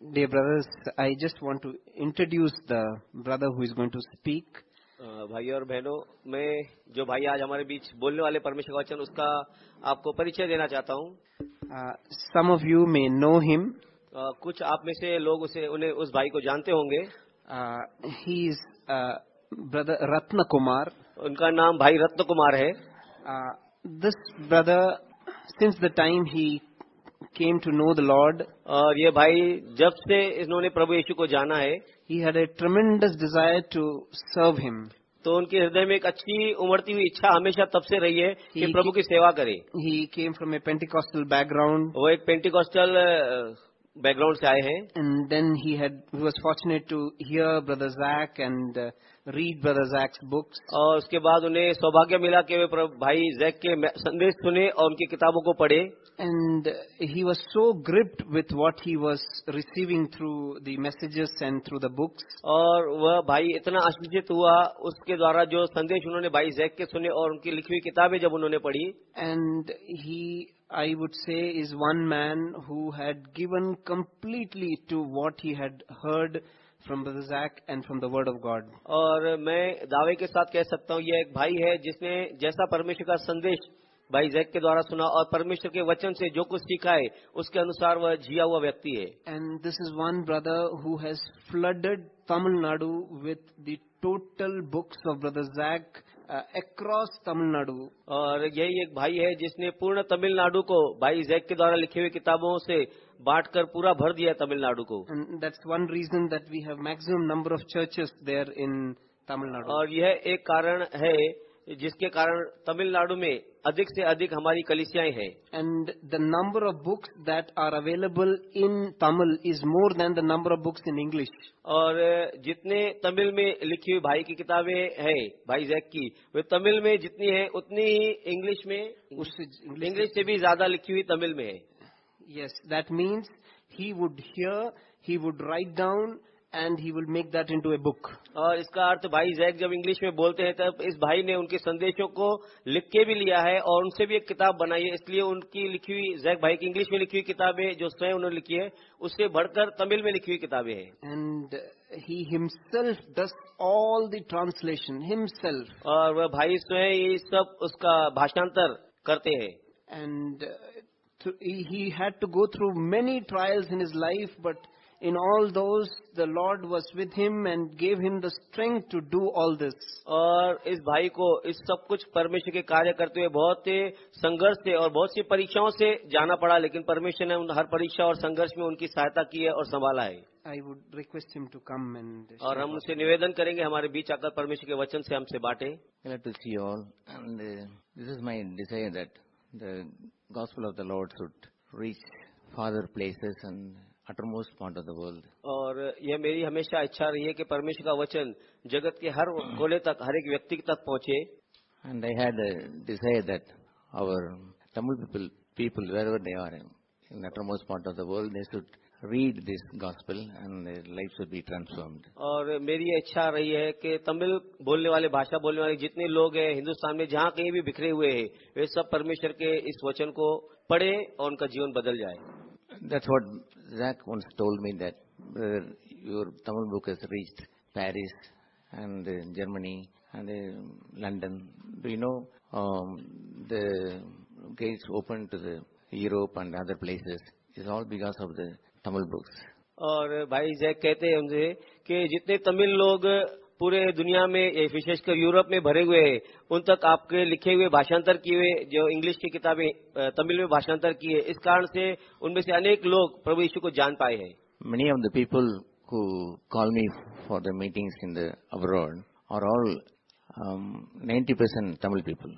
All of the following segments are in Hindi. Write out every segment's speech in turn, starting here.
Dear brothers, I just want to introduce the brother who is going to speak. भाई और बहनों मैं जो भाई आज हमारे बीच बोलने वाले परमेश्वर का वचन उसका आपको परिचय देना चाहता हूँ Uh, some of you may know him. अ, कुछ आप में से लोग उसे उन्हें उस भाई को जानते होंगे Uh, he is uh, brother Ratna Kumar. उनका नाम भाई रत्न कुमार है Uh, this brother, since the time he came to know the Lord, और ये भाई जब से इन्होंने प्रभु यीशु को जाना है he had a tremendous desire to serve him. तो उनके हृदय में एक अच्छी उमड़ती हुई इच्छा हमेशा तब से रही है कि prabhu प्रभु की सेवा करे He came from a Pentecostal background, वो एक पेंटिकॉस्टल बैकग्राउंड से आए हैं। And then he had was fortunate to hear brother Jack and read brother Jack books और उसके बाद उन्हें सौभाग्य मिला कि वे भाई जैक के संदेश सुने और उनकी किताबों को पढ़े। And he was so gripped with what he was receiving through the messages and through the books और वह भाई इतना आश्चर्यित हुआ उसके द्वारा जो संदेश उन्होंने भाई जैक के सुने और उनकी लिखी हुई किताबें जब उन्होंने पढ़ी। And he I would say, is one man who had given completely to what he had heard from Brother Zach and from the Word of God. और मैं दावे के साथ कह सकता हूँ यह एक भाई है जिसने जैसा परमेश्वर का संदेश भाई जैक के द्वारा सुना और परमेश्वर के वचन से जो कुछ सीखा है उसके अनुसार वह जिया हुआ व्यक्ति है And this is one brother who has flooded Tamil Nadu with the total books of Brother across Tamil Nadu और यही एक भाई है जिसने पूर्ण तमिलनाडु को भाई जैक के द्वारा लिखी हुई किताबों से बांटकर पूरा भर दिया तमिलनाडु को। That's one reason that we have maximum number of churches there in Tamil Nadu और यह एक कारण है जिसके कारण तमिलनाडु में अधिक से अधिक हमारी कलिसियाएँ हैं। And the number of books that are available in Tamil is more than the number of books in English और जितने तमिल में लिखी हुई भाई की किताबें हैं भाई जैक की वे तमिल में जितनी है उतनी ही इंग्लिश में उस इंग्लिश से भी ज़्यादा लिखी हुई तमिल में है। Yes that means he would hear he would write down and he will make that into a book. और इसका अर्थ भाई जैक जब इंग्लिश में बोलते हैं तब इस भाई ने उनके संदेशों को लिख के भी लिया है और उनसे भी एक किताब बनाई है इसलिए उनकी लिखी हुई जैक भाई की इंग्लिश में लिखी हुई किताबें जो स्वयं उन्होंने लिखी है उससे बढ़कर तमिल में लिखी हुई किताबें हैं And uh, he himself does all the translation, himself. और वह भाई स्वयं ये सब उसका भाषांतर करते हैं And he he had to go through many trials in his life, but in all those, the Lord was with him and gave him the strength to do all this. और इस भाई को इस सब कुछ परमेश्वर के कार्य करते हुए बहुत ही संघर्ष से और बहुत सी परीक्षाओं से जाना पड़ा लेकिन परमेश्वर ने उन हर परीक्षा और संघर्ष में उनकी सहायता की है और संभाला है I would request him to come and और हम उनसे निवेदन करेंगे हमारे बीच आकर परमेश्वर के वचन से हमसे बांटे Glad to see you all. And uh, this is my desire that the gospel of the Lord should reach farther places and uttermost part of the world और यह मेरी हमेशा इच्छा रही है कि परमेश्वर का वचन जगत के हर गोले तक हर एक व्यक्ति तक पहुँचे। And I had decide that our Tamil people people wherever they are in uttermost point of the world they should read this gospel and life should be transform और मेरी इच्छा रही है कि तमिल बोलने वाले भाषा बोलने वाले जितने लोग हैं हिंदुस्तान में जहाँ कहीं भी बिखरे हुए हैं वे सब परमेश्वर के इस वचन को पढ़े और उनका जीवन बदल जाए। That's what Zach once told me that brother, your Tamil book has reached Paris and uh, Germany and uh, London. Do you know um, the gates open to the Europe and other places is all because of the Tamil books. और भाई जैक कहते हैं उनसे कि जितने तमिल लोग पूरे दुनिया में विशेषकर यूरोप में भरे हुए हैं उन तक आपके लिखे हुए भाषांतर किए हुए जो इंग्लिश की किताबें तमिल में भाषांतर किए इस कारण से उनमें से अनेक लोग प्रभु यीशु को जान पाए हैं। Many of the people who call me for the meetings in the abroad are all um, 90% Tamil people.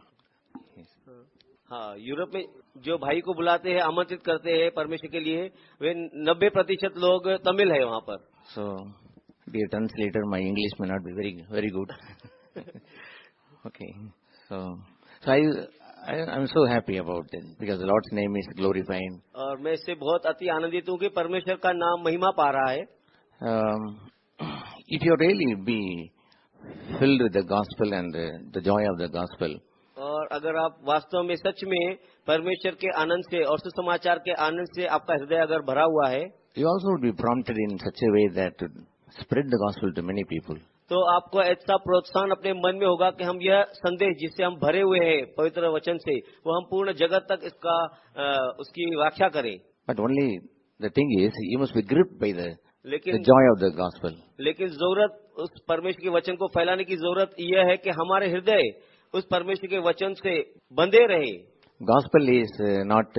हाँ यूरोप में जो भाई को बुलाते हैं आमंत्रित करते हैं परमेश्वर के लिए वे नब्बे प्रतिशत लोग तमिल है वहाँ पर। So, dear translator, my English may not be very very good. okay, so so I, I I'm so happy about it because the Lord's name is glorified. और मैं इससे बहुत अति आनंदित हूँ कि परमेश्वर का नाम महिमा पा रहा है Um, if you really be filled with the gospel and the, the joy of the gospel, और अगर आप वास्तव में सच में परमेश्वर के आनंद से और सुसमाचार के आनंद से आपका हृदय अगर भरा हुआ है you also would be prompted in such a way that to spread the gospel to many people. तो आपको ऐसा प्रोत्साहन अपने मन में होगा कि हम यह संदेश जिससे हम भरे हुए हैं पवित्र वचन से वो हम पूर्ण जगत तक इसका उसकी व्याख्या करें but only thing is, you must be gripped by the, the लेकिन जॉय ऑफ़ the gospel. लेकिन ज़रूरत उस परमेश्वर के वचन को फैलाने की ज़रूरत यह है कि हमारे हृदय उस परमेश्वर के वचन से बंधे रहे Gospel is not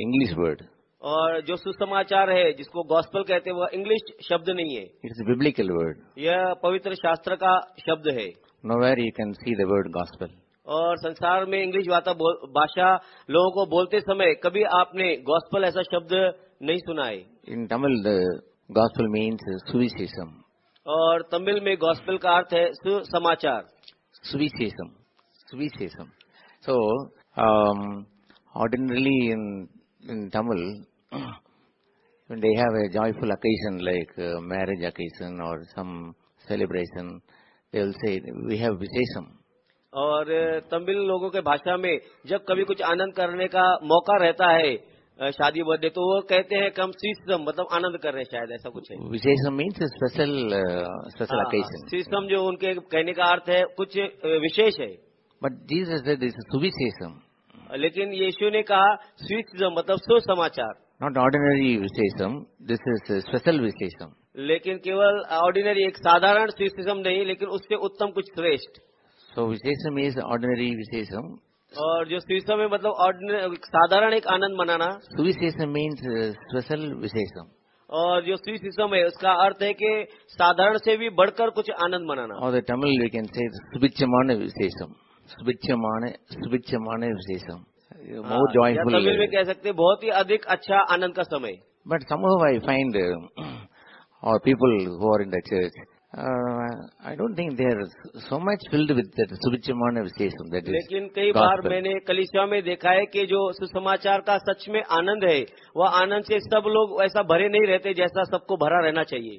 English word. और जो सुसमाचार है जिसको गॉस्पल कहते हैं वह इंग्लिश शब्द नहीं है। इट्स बिब्लिकल वर्ड यह पवित्र शास्त्र का शब्द है। Nowhere you can see third gospel और संसार में इंग्लिश भाषा लोगों को बोलते समय कभी आपने गॉस्पल ऐसा शब्द नहीं सुना है। इन तमिल गॉस्पल मीन्स सुविशेषम और तमिल में गॉस्पल का अर्थ है सुसमाचार। सुविशेषम सुविशेषम so ordinarily in in Tamil when they have a joyful occasion like uh, marriage occasion or some celebration, they will say, we have Visesam. और तमिल लोगों के भाषा में जब कभी कुछ आनंद करने का मौका रहता है अ, शादी बर्थडे तो वो कहते हैं कि हम सीसम मतलब आनंद कर रहे हैं शायद ऐसा कुछ है special, uh, special occasion. सीसम जो उनके कहने का अर्थ है कुछ अ, विशेष है this is Suvisesam, लेकिन यीशु ने कहा स्वीसम मतलब सुसमाचार not ordinary Visesam, this is a special Visesam. लेकिन केवल ऑर्डिनरी एक साधारण स्वीसिज्म नहीं लेकिन उससे उत्तम कुछ श्रेष्ठ So Visesam is ordinary Visesam. और जो स्वीसम है मतलब ऑर्डिनरी साधारण एक आनंद मनाना means uh, special Visesam. और जो स्वीसिज्म है उसका अर्थ है कि साधारण से भी बढ़कर कुछ आनंद मनाना the Tamil we can say Subichamana Visesam. Subichamana, Subichamana Visesam. More join हाँ, तमिल में कह सकते बहुत ही अधिक अच्छा आनंद का समय। But I find our people who are in the church I don't think there so much filled विदिचमान विशेष लेकिन कई बार मैंने कलिसिया में देखा है कि जो सुसमाचार का सच में आनंद है वह आनंद से सब लोग ऐसा भरे नहीं रहते जैसा सबको भरा रहना चाहिए।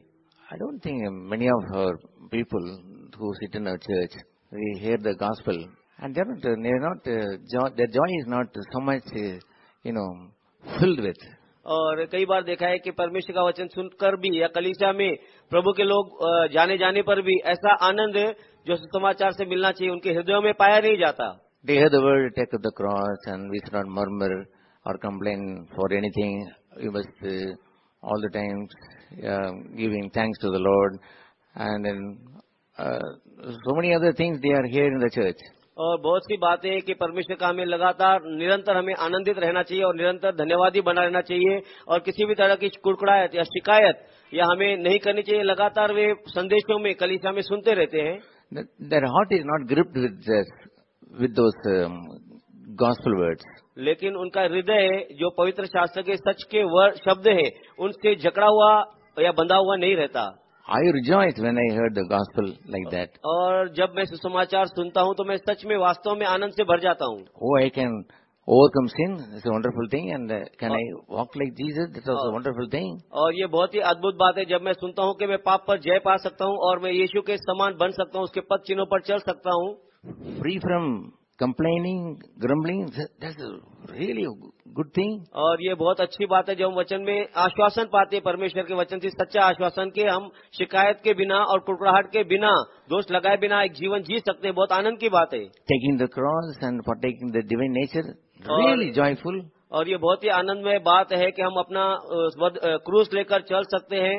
I don't think many of her people who sit in a church we hear the gospel and they're not, they're not, uh, joy, their joy is not so much, uh, you know, filled with. और कई बार देखा है कि परमेश्वर का वचन सुनकर भी या कलिसिया में प्रभु के लोग अ, जाने जाने पर भी ऐसा आनंद जो सुसमाचार से मिलना चाहिए उनके हृदयों में पाया नहीं जाता They hear the word, take up the cross, and we should not murmur or complain for anything. We must uh, all the time uh, giving thanks to the Lord, and then uh, so many other things they are here in the church. और बहुत सी बातें हैं कि परमेश्वर का हमें लगातार निरंतर हमें आनंदित रहना चाहिए और निरंतर धन्यवादी बना रहना चाहिए और किसी भी तरह की कुड़कुड़ाहट या शिकायत या हमें नहीं करनी चाहिए। लगातार वे संदेशों में कलिसिया में सुनते रहते हैं। Not gripped with this, with those um, gospel words. लेकिन उनका हृदय जो पवित्र शास्त्र के सच के शब्द है उनसे जकड़ा हुआ या बंधा हुआ नहीं रहता। I rejoice when I heard the gospel like that और जब मैं सुसमाचार सुनता हूँ तो मैं सच में वास्तव में आनंद से भर जाता हूँ। How I can overcome sin it's wonderful thing and can I walk like Jesus this was wonderful thing और ये बहुत ही अद्भुत बात है जब मैं सुनता हूँ कि मैं पाप पर जय पा सकता हूँ और मैं यीशु के समान बन सकता हूँ उसके पद चिन्हों पर चल सकता हूँ। Free from complaining grumbling that's really a thing और ये बहुत अच्छी बात है जब हम वचन में आश्वासन पाते हैं परमेश्वर के वचन से सच्चा आश्वासन के हम शिकायत के बिना और कुड़कुड़ाहट के बिना दोष लगाए बिना एक जीवन जी सकते हैं बहुत आनंद की बात है Taking the cross and partaking the divine nature. Really joyful. और ये बहुत ही आनंदमय बात है कि हम अपना क्रूस लेकर चल सकते हैं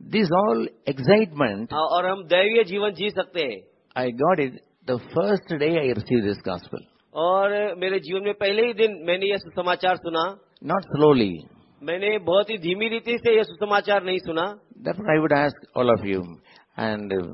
This ऑल एक्साइटमेंट और हम दैवीय जीवन जी सकते हैं आई got it the first day I received this gospel. और मेरे जीवन में पहले ही दिन मैंने यह सुसमाचार सुना। नॉट स्लोली मैंने बहुत ही धीमी रीति से यह सुसमाचार नहीं सुना। Therefore, I would ask all of you, and uh,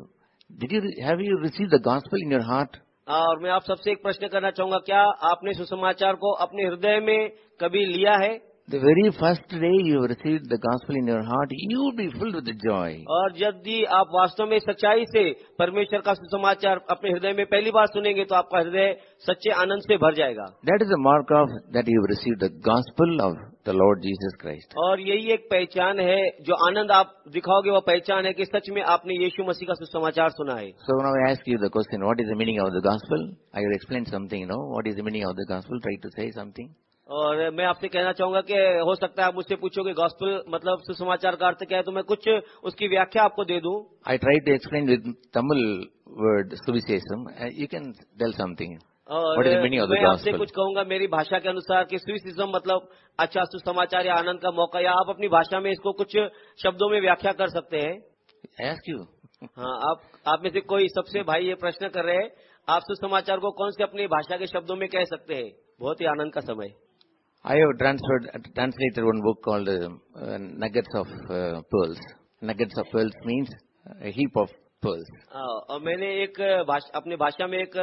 did you have you received the gospel in your heart? और मैं आप सबसे एक प्रश्न करना चाहूँगा क्या आपने सुसमाचार को अपने हृदय में कभी लिया है? The very first day you have received the gospel in your heart, you will be filled with the joy. और जब भी आप वास्तव में सच्चाई से परमेश्वर का सुसमाचार अपने हृदय में पहली बार सुनेंगे तो आपका हृदय सच्चे आनंद से भर जाएगा That is the mark of that you have received the gospel of the Lord Jesus Christ. और यही एक पहचान है जो आनंद आप दिखाओगे वह पहचान है कि सच में आपने यीशु मसीह का सुसमाचार सुना है So now I ask you the question, what is the meaning of the gospel? I will explain something, you know, what is the meaning of the gospel? Try to say something. और मैं आपसे कहना चाहूँगा कि हो सकता है आप मुझसे पूछोगे गॉस्पेल मतलब सुसमाचार का अर्थ क्या है तो मैं कुछ उसकी व्याख्या आपको दे दूँ। I try to explain Tamil word Suvisesam. Uh, you can tell something. और मैं आपसे कुछ कहूँगा मेरी भाषा के अनुसार कि स्विसिज्म मतलब अच्छा सुसमाचार या आनंद का मौका या आप अपनी भाषा में इसको कुछ शब्दों में व्याख्या कर सकते हैं। Ask हाँ आप आप में से कोई सबसे भाई ये प्रश्न कर रहे हैं आप सुसमाचार को कौन से अपनी भाषा के शब्दों में कह सकते हैं? बहुत ही आनंद का समय। I have transferred, translated one book called uh, uh, Nuggets of uh, Pearls. Nuggets of Pearls means a heap of pearls. और मैंने एक भाष, अपनी भाषा में एक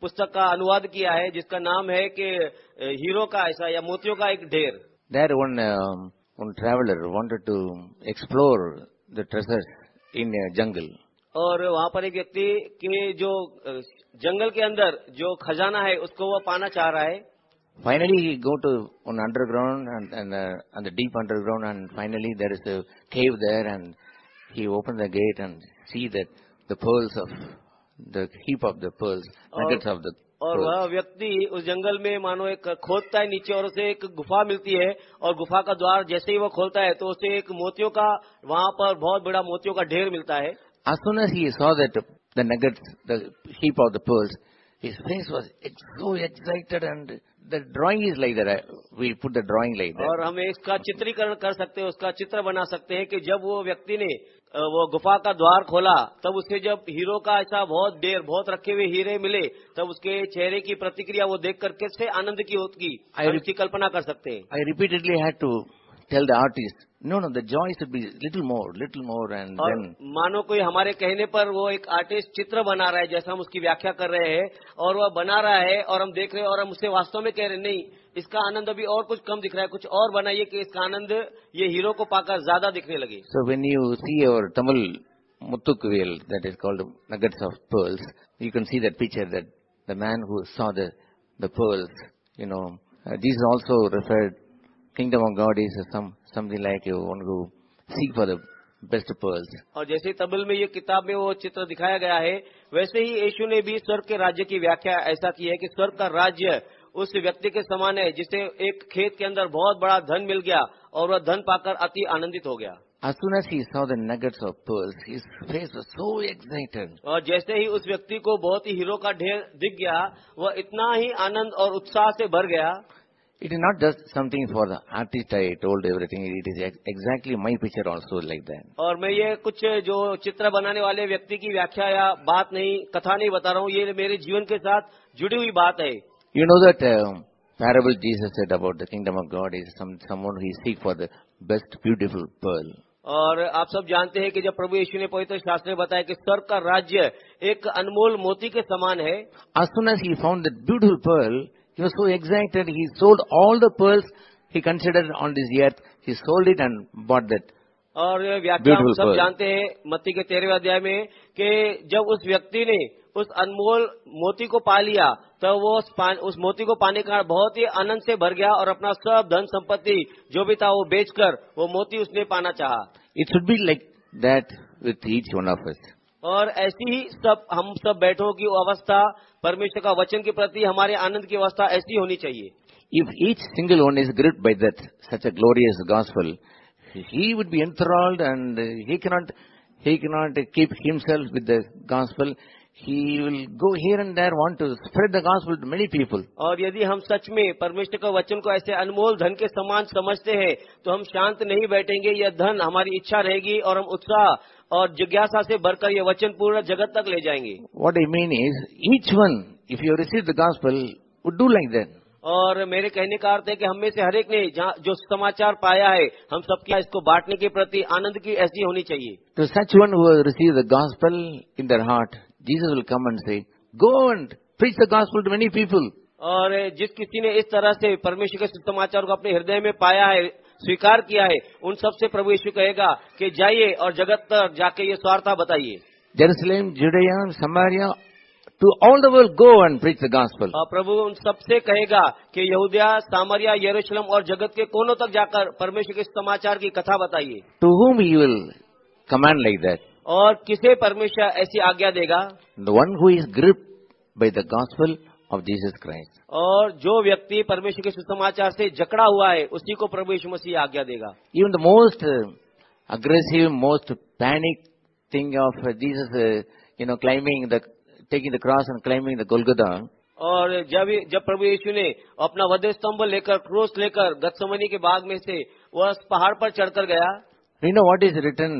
पुस्तक का अनुवाद किया है जिसका नाम है कि हीरो का ऐसा या मोतियों का एक ढेर There one, um, one traveler wanted to explore the treasures in a jungle. और वहाँ पर एक व्यक्ति के जो जंगल के अंदर जो खजाना है उसको वह पाना चाह रहा है Finally, he go to one underground and, and, uh, and the deep underground and finally there is a cave there and he opened the gate and see that the pearls of, the heap of the pearls, nuggets of the और pearls. वह व्यक्ति उस जंगल में मानो एक खोदता है नीचे और उसे एक गुफा मिलती है और गुफा का द्वार जैसे ही वो खोलता है तो उसे एक मोतियों का वहाँ पर बहुत बड़ा मोतियों का ढेर मिलता है As soon as he saw that the nuggets, the heap of the pearls, his face was so excited and the drawing is like that. We put the drawing like that. और हम इसका चित्रीकरण कर सकते हैं उसका चित्र बना सकते हैं कि जब वो व्यक्ति ने वो गुफा का द्वार खोला तब उसे जब हीरो का ऐसा बहुत देर बहुत रखे हुए हीरे मिले तब उसके चेहरे की प्रतिक्रिया वो देख कर कैसे आनंद की होगी इसकी कल्पना कर सकते हैं I repeatedly had to tell the artist, no, no, the joy should be little more, little more and और then मानो कोई हमारे कहने पर वो एक आर्टिस्ट चित्र बना रहा है जैसा हम उसकी व्याख्या कर रहे हैं और वह बना रहा है और हम देख रहे हैं और हम उसे वास्तव में कह रहे हैं नहीं इसका आनंद अभी और कुछ कम दिख रहा है कुछ और बनाइए कि इसका आनंद ये हीरो को पाकर ज़्यादा दिखने लगे So when you see our Tamil Muttukuvil, that is called nuggets of pearls, you can see that picture that the man who saw the, the pearls, you know, uh, Jesus also referred, kingdom of God is some, something like you seek for the best pearls. और जैसे तमिल में ये किताब में वो चित्र दिखाया गया है वैसे ही यशु ने भी स्वर्ग के राज्य की व्याख्या ऐसा की है कि स्वर्ग का राज्य उस व्यक्ति के समान है जिसे एक खेत के अंदर बहुत बड़ा धन मिल गया और वह धन पाकर अति आनंदित हो गया As soon as he saw the nuggets of pearls, his face was so excited. और जैसे ही उस व्यक्ति को बहुत ही हीरो का ढेर दिख गया वह इतना ही आनंद और उत्साह से भर गया It is not just something for the artist I told everything, it is exactly my picture also like that. और मैं ये कुछ जो चित्र बनाने वाले व्यक्ति की व्याख्या या बात नहीं कथा नहीं बता रहा हूँ ये मेरे जीवन के साथ जुड़ी हुई बात है You know that um, parable Jesus said about the kingdom of God is some, someone who seek for the best beautiful pearl. और आप सब जानते हैं कि जब प्रभु यीशु ने पवित्र शास्त्र में बताया कि स्वर्ग का राज्य एक अनमोल मोती के समान है As soon as he found that beautiful pearl, He was so excited. He sold all the pearls he considered on this earth. He sold it and bought that. और व्याख्या हम सब जानते हैं मत्ती के तेरहवें अध्याय में कि जब उस व्यक्ति ने उस अनमोल मोती को पा लिया तो वो उस, उस मोती को पाने का बहुत ही आनंद से भर गया और अपना सब धन संपत्ति जो भी था वो बेचकर वो मोती उसने पाना चाहा। It should be like that with each one of us और ऐसी ही सब हम सब बैठों की अवस्था परमेश्वर का वचन के प्रति हमारे आनंद की अवस्था ऐसी होनी चाहिए If each single one is gripped by that, such a glorious gospel, he would be enthralled and uh, he cannot, he cannot keep himself with the gospel. He will go here and there, want to spread the gospel to many people. और यदि हम सच में परमेश्वर का वचन को ऐसे अनमोल धन के समान समझते हैं तो हम शांत नहीं बैठेंगे यह धन हमारी इच्छा रहेगी और हम उत्साह और जिज्ञासा से भरकर ये वचन पूर्ण जगत तक ले जाएँगे। What I mean is each one if you receive the gospel would do like then और मेरे कहने का अर्थ है कि हमें से हर एक ने जो समाचार पाया है हम सबके इसको बांटने के प्रति आनंद की ऐसी होनी चाहिए। तो such one who receive the gospel in their heart Jesus will come and say go and preach the gospel to many people और जिस किसी ने इस तरह से परमेश्वर के समाचार को अपने हृदय में पाया है स्वीकार किया है उन सबसे प्रभु यीशु कहेगा कि जाइए और जगत तक जाके ये स्वार्था बताइए Judea, Samaria, to all the world go and preach the gospel. और प्रभु उन सबसे कहेगा कि यहूदिया सामरिया यरूशलेम और जगत के कोनों तक जाकर परमेश्वर के समाचार की कथा बताइए to whom he will command like that? और किसे परमेश्वर ऐसी आज्ञा देगा The one who is gripped by the gospel of Jesus Christ और जो व्यक्ति परमेश्वर के सुसमाचार से जकड़ा हुआ है उसी को परमेश्वर मसीह आज्ञा देगा। Even the most aggressive most panic thing of Jesus you know climbing the taking the cross and climbing the Golgotha और जब जब प्रभु यीशु ने अपना वध स्तंभ लेकर क्रोस लेकर गतसमनी के बाग में से वह पहाड़ पर चढ़कर गया you know what is return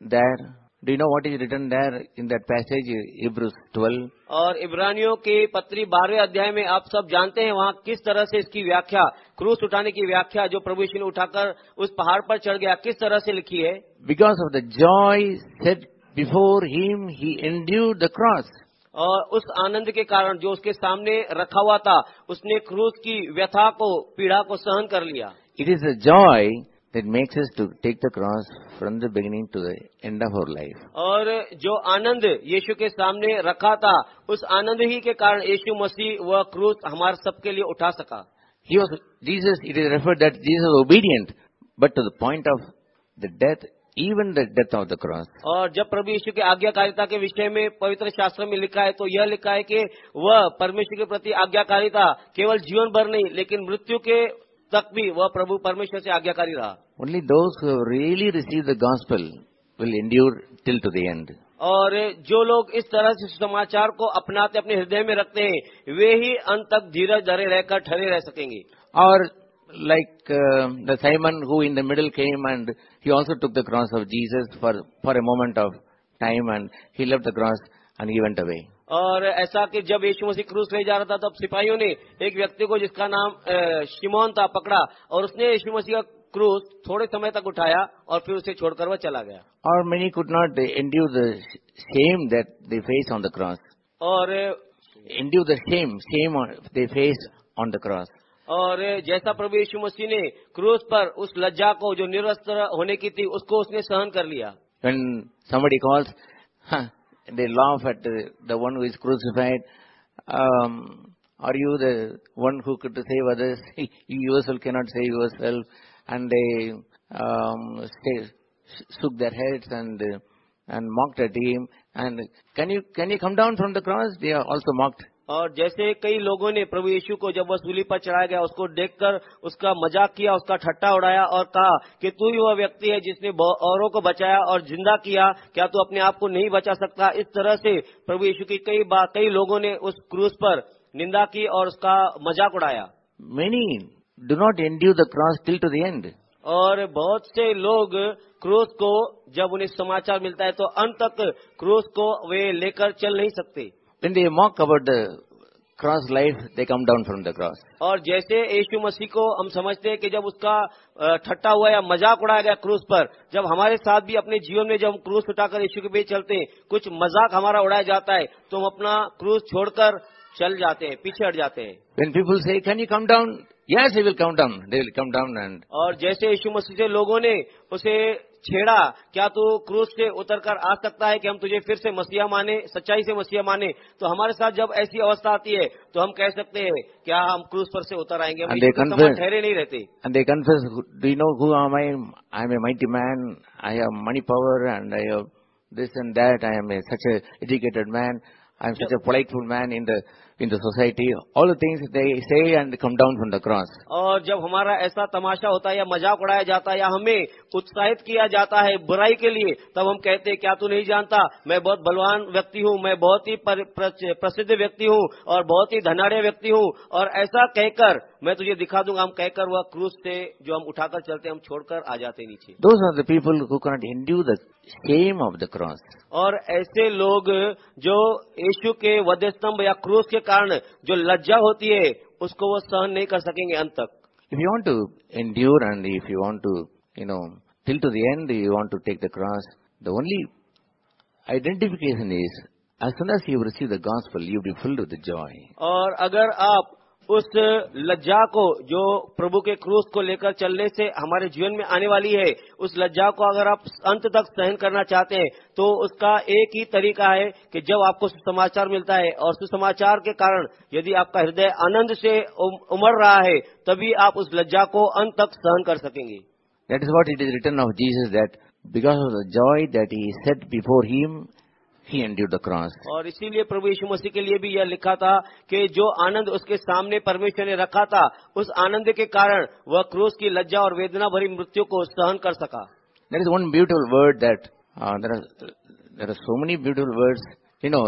there Do you know what is written there in that passage, uh, Hebrews 12? और इब्रानियों के पत्री बारहवें अध्याय में आप सब जानते हैं वहाँ किस तरह से इसकी व्याख्या क्रूस उठाने की व्याख्या जो प्रभु यीशु ने उठाकर उस पहाड़ पर चढ़ गया किस तरह से लिखी है? Because of the joy set before him, he endured the cross और उस आनंद के कारण जो उसके सामने रखा हुआ था उसने क्रूस की व्यथा को पीड़ा को सहन कर लिया। It is the joy that makes us to take the cross from the beginning to the end of our life. और जो आनंद यीशु के सामने रखा था उस आनंद ही के कारण यीशु मसीह वह क्रूस हमारे सबके लिए उठा सका He was, Jesus, it is referred that Jesus was obedient, but to the point of the death, even the death of the cross. और जब प्रभु यीशु की आज्ञाकारिता के विषय में पवित्र शास्त्र में लिखा है तो यह लिखा है कि वह परमेश्वर के प्रति आज्ञाकारिता केवल जीवन भर नहीं लेकिन मृत्यु के तक भी वह प्रभु परमेश्वर से आज्ञाकारी रहा। Only those really receive the gospel will endure till to the end और जो लोग इस तरह से समाचार को अपनाते अपने हृदय में रखते हैं वे ही अंत तक धीरे धरे रहकर ठरे रह सकेंगे। और like the Simon who in the middle came and he also took the cross of Jesus for for a moment of time and he love the cross and he went away और ऐसा कि जब यीशु मसीह क्रूस ले जा रहा था तब सिपाहियों ने एक व्यक्ति को जिसका नाम शिमोन था पकड़ा और उसने यीशु मसीह का क्रूस थोड़े समय तक उठाया और फिर उसे छोड़कर वह चला गया और many could not endure the shame that they face on the cross. और the shame, shame on, they face on the cross. और जैसा प्रभु यीशु मसीह ने क्रूस पर उस लज्जा को जो निरस्त होने की थी उसको उसने सहन कर लिया When somebody calls, huh, they laugh at the, one who is crucified. Um, are you the one who could save others? you yourself cannot save yourself. And they um, stay, shook their heads and and mocked at him. And can you can you come down from the cross? They are also mocked. और जैसे कई लोगों ने प्रभु यीशु को जब वह सूली पर चढ़ाया गया उसको देखकर उसका मज़ाक किया उसका ठट्टा उड़ाया और कहा कि तू ही वह व्यक्ति है जिसने औरों को बचाया और ज़िंदा किया। क्या तू अपने आप को नहीं बचा सकता? इस तरह से प्रभु यीशु की कई बार कई लोगों ने उस क्रूस पर निंदा की और उसका मज़ाक उड़ाया। Many do not endure the cross till to the end. और बहुत से लोग क्रूस को जब उन्हें समाचार मिलता है तो अंत तक क्रूस को वे लेकर चल नहीं सकते। When they mock about the cross life, they come down from the cross. और जैसे यीशु मसीह को हम समझते हैं कि जब उसका ठट्टा हुआ या मज़ाक उड़ाया गया क्रूस पर जब हमारे साथ भी अपने जीवन में जब हम क्रूस उठाकर यीशु के बीच चलते हैं कुछ मज़ाक हमारा उड़ाया जाता है तो हम अपना क्रूस छोड़कर चल जाते हैं पीछे हट जाते हैं When people say, can you come down? Yes, he will come down. They will come down and और जैसे यीशु मसीह से लोगों ने उसे छेड़ा क्या तू क्रूस से उतर कर आ सकता है कि हम तुझे फिर से मसीहा माने सच्चाई से मसीहा माने? तो हमारे साथ जब ऐसी अवस्था आती है तो हम कह सकते हैं क्या हम क्रूस पर से उतर आएँगे? ठहरे नहीं रहते। Money power and I this and I am such educated man I am such a politeful man in the in the society. All the things they say and come down from the cross. और जब हमारा ऐसा तमाशा होता है या मज़ाक उड़ाया जाता है या हमें उत्साहित किया जाता है बुराई के लिए तब हम कहते हैं क्या तू नहीं जानता मैं बहुत बलवान व्यक्ति हूँ मैं बहुत ही पर- प्र- प्रसिद्ध व्यक्ति हूँ और बहुत ही धनाढ़ व्यक्ति हूँ और ऐसा कहकर मैं तुझे दिखा दूँगा हम कहकर वह क्रूस से जो हम उठाकर चलते हैं, हम छोड़कर आ जाते नीचे Those are the people who cannot endure the shame of the cross और ऐसे लोग जो यीशु के वध स्तंभ या क्रोस के कारण जो लज्जा होती है उसको वो सहन नहीं कर सकेंगे अंत तक। If you want to endure and if you want to you know till to the end you want to take the cross the only identification is as soon as you receive the gospel you be filled with joy और अगर आप उस लज्जा को जो प्रभु के क्रूस को लेकर चलने से हमारे जीवन में आने वाली है उस लज्जा को अगर आप अंत तक सहन करना चाहते हैं तो उसका एक ही तरीका है कि जब आपको सुसमाचार मिलता है और सुसमाचार के कारण यदि आपका हृदय आनंद से उम- उमड़ रहा है तभी आप उस लज्जा को अंत तक सहन कर सकेंगे। That is what it is written of Jesus that because of the joy that he set before him, he endured the cross. और इसीलिए प्रभु यीशु मसीह के लिए भी यह लिखा था कि जो आनंद उसके सामने परमेश्वर ने रखा था उस आनंद के कारण वह क्रूस की लज्जा और वेदना भरी मृत्यु को सहन कर सका There is one beautiful word that uh, there are there are so many beautiful words. You know,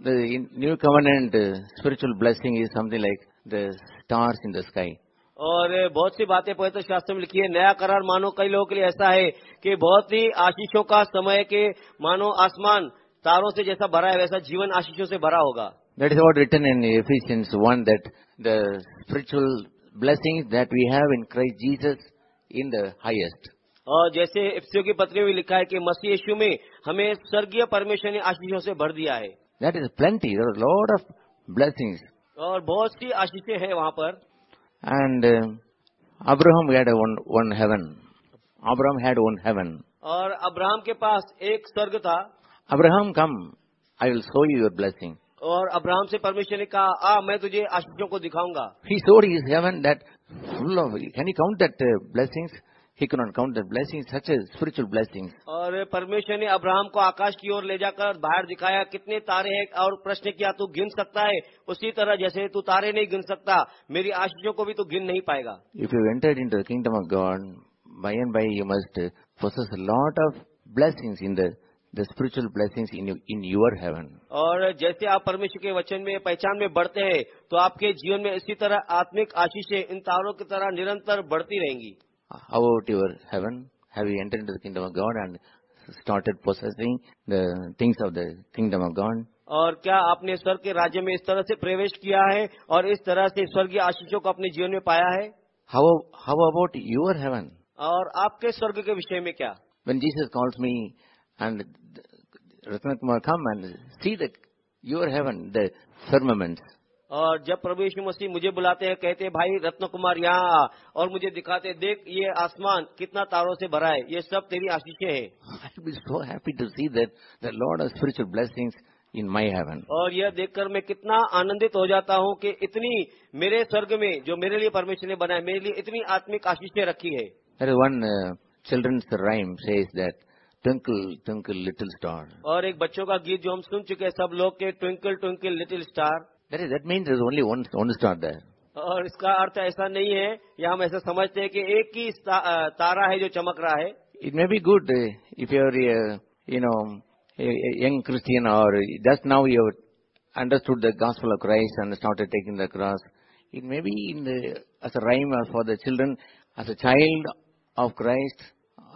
the New Covenant uh, spiritual blessing is something like the stars in the sky. और बहुत सी बातें पवित्र शास्त्र में लिखी है नया करार मानो कई लोगों के लिए ऐसा है कि बहुत ही आशीषों का समय के मानो आसमान तारों से जैसा भरा है वैसा जीवन आशीषों से भरा होगा। That is what return in Ephesians one that the spiritual blessing that we have in Christ Jesus in the highest और जैसे एफसीओ के पत्र में लिखा है कि मसीह यीशु में हमें स्वर्गीय परमेश्वर ने आशीषों से भर दिया है। That is plenty Lord of blessing और बहुत सी आशीषे है वहाँ पर। And Abraham had one heaven Abraham had one heaven और अब्राहम के पास एक स्वर्ग था। Abraham come I will show you your blessing और अब्राहम से परमेश्वर ने कहा आ मैं तुझे आशीषों को दिखाऊँगा. He showed is heaven that full of can you count that blessings he can not count that blessing such as spiritual blessing और परमेश्वर ने अब्राहम को आकाश की ओर ले जाकर बाहर दिखाया कितने तारे हैं और प्रश्न किया तू गिन सकता है? उसी तरह जैसे तू तारे नहीं गिन सकता मेरी आशीषों को भी तू गिन नहीं पाएगा. If you entered into the kingdom of God by and by you must process lot of blessings in the the spiritual blessing in in your heaven और जैसे आप परमेश्वर के वचन में पहचान में बढ़ते हैं तो आपके जीवन में इसी तरह आत्मिक आशीष इन तारों की तरह निरंतर बढ़ती रहेंगी। About your heaven have you entered the kingdom of God and started processing the things of the kingdom of God और क्या आपने स्वर्ग के राज्य में इस तरह से प्रवेश किया है और इस तरह से स्वर्गीय आशीषों को अपने जीवन में पाया है? हाउ अबाउट यूर हेवन और आपके स्वर्ग के विषय में क्या? When Jesus calls me and Ratnakumar come and see the, your heaven, the firmaments. और जब प्रभु यीशु मसीह मुझे बुलाते हैं कहते हैं भाई रत्न कुमार यहाँ और मुझे दिखाते हैं, देख ये आसमान कितना तारों से भरा है ये सब तेरी आशीषें हैं be so happy to see that the Lord has spiritual blessings in my heaven. और यह देखकर मैं कितना आनंदित हो जाता हूँ कि इतनी मेरे स्वर्ग में जो मेरे लिए परमेश्वर ने बनाया मेरे लिए इतनी आत्मिक आशीषें रखी है is one uh, children's twinkle twinkle little star और एक बच्चों का गीत जो हम सुन चुके हैं सब लोग के twinkle twinkle little star that is that mean is only one one star there और इसका अर्थ ऐसा नहीं है या हम ऐसा समझते हैं कि एक ही तारा है जो चमक रहा है। It may be good if your you know young Christian और just now your understood the gospel of Christ and started taking the cross it may be in as a rhyme for the children as a child of Christ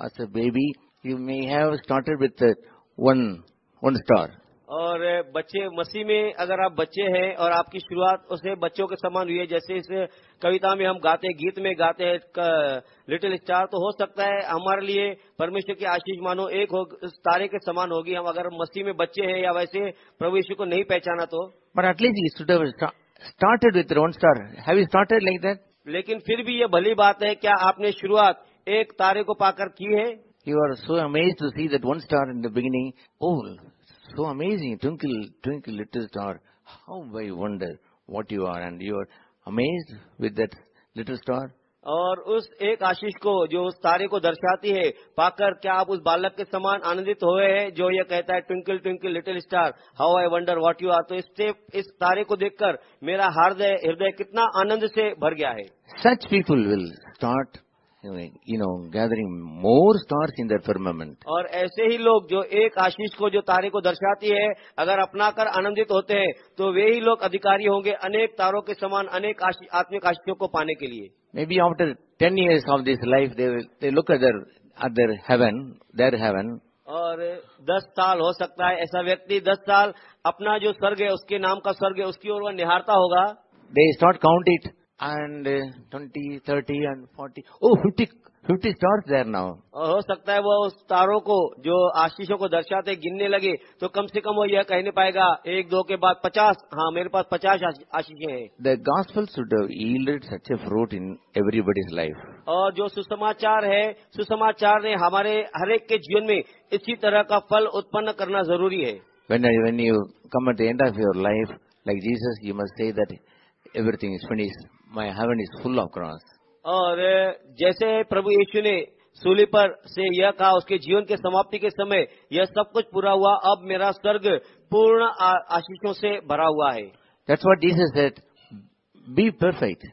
as a baby you may have started with uh, one, one star. और बच्चे मसीह में अगर आप बच्चे हैं और आपकी शुरुआत उसे बच्चों के समान हुई है जैसे इस कविता में हम गाते हैं गीत में गाते हैं लिटिल स्टार तो हो सकता है हमारे लिए परमेश्वर की आशीष मानो एक हो तारे के समान होगी हम अगर मसीह में बच्चे हैं या वैसे प्रभु यीशु को नहीं पहचाना तो But at least you should have sta- started with one star. Have you started like that? लेकिन फिर भी ये भली बात है क्या आपने शुरुआत एक तारे को पाकर की है You are so amazed to see that one star in the beginning. Oh, so amazing. Twinkle, twinkle, little star. How I wonder what you are. And you are amazed with that little star. और उस एक आशीष को जो उस तारे को दर्शाती है पाकर क्या आप उस बालक के समान आनंदित हुए हैं जो ये कहता है twinkle twinkle little star how I wonder what you are तो इससे इस तारे को देखकर मेरा हृदय हृदय कितना आनंद से भर गया है Such people will start, you know, gathering more stars in their firmament. और ऐसे ही लोग जो एक आशीष को जो तारे को दर्शाती है अगर अपनाकर आनंदित होते हैं तो वे ही लोग अधिकारी होंगे अनेक तारों के समान अनेक आत्मिक आशीषों को पाने के लिए। Maybe after 10 years of this life, they will, they look at their, at their heaven, their heaven, और दस साल हो सकता है ऐसा व्यक्ति दस साल अपना जो स्वर्ग है उसके नाम का स्वर्ग है उसकी ओर वह निहारता होगा। They is not count it. and uh, 20, 30 and 40, oh 50, 50 stars there now. और हो सकता है वो उस तारों को जो आशीषों को दर्शाते गिनने लगे तो कम से कम वो यह कहने पाएगा एक दो के बाद पचास हाँ मेरे पास पचास आशी- आशीषें हैं The gospel should have yielded such a fruit in everybody's life. और जो सुसमाचार है सुसमाचार ने हमारे हरेक के जीवन में इसी तरह का फल उत्पन्न करना जरूरी है When, when you come at the end of your life, like Jesus, you must say that everything is finished. My heaven is full of cross. और जैसे प्रभु यीशु ने सूली पर से यह कहा उसके जीवन के समाप्ति के समय यह सब कुछ पूरा हुआ अब मेरा स्वर्ग पूर्ण आशीषों से भरा हुआ है That's what Jesus said. Be perfect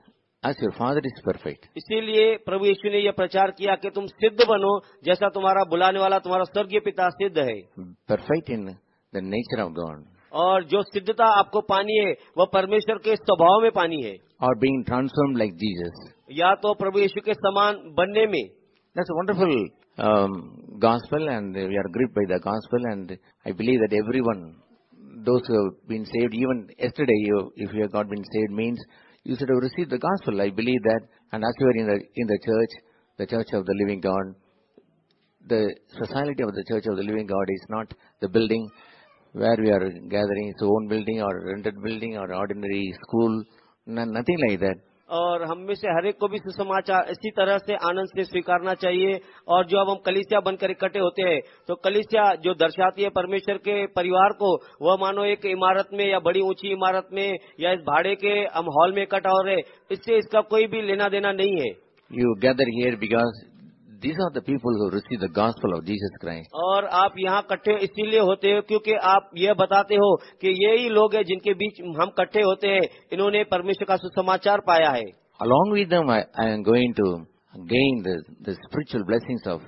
as your Father is perfect. इसीलिए प्रभु यीशु ने यह प्रचार किया कि तुम सिद्ध बनो जैसा तुम्हारा बुलाने वाला तुम्हारा स्वर्गीय पिता सिद्ध है Perfect in the nature of God. और जो सिद्धता आपको पानी है वह परमेश्वर के स्वभाव में पानी है Or being transformed like Jesus. या तो प्रभु यीशु के समान बनने में That's a wonderful um, gospel and we are gripped by the gospel and I believe that everyone, those who have been saved, even yesterday you, if you have not been saved means you should have received the gospel. I believe that and as you are in the, in the church, the church of the living God, the society of the church of the living God is not the building Where we are gathering, its own building or rented building or ordinary school, no- nothing like that. और हम में से हर एक को भी सुसमाचार इसी तरह से आनंद से स्वीकारना चाहिए और जो अब हम कलिसिया बनकर इकट्ठे होते हैं तो कलिसिया जो दर्शाती है परमेश्वर के परिवार को वह मानो एक इमारत में या बड़ी ऊँची इमारत में या इस भाड़े के हम हॉल में इकट्ठा हो रहे इससे इसका कोई भी लेना देना नहीं है you gather here because these are the people who receive the gospel of Jesus Christ. और आप यहाँ इकट्ठे इसीलिए होते हो क्योंकि आप यह बताते हो कि यही लोग हैं जिनके बीच हम इकट्ठे होते हैं इन्होंने परमेश्वर का सुसमाचार पाया है Along with them, I, I am going to gain the, the spiritual blessings of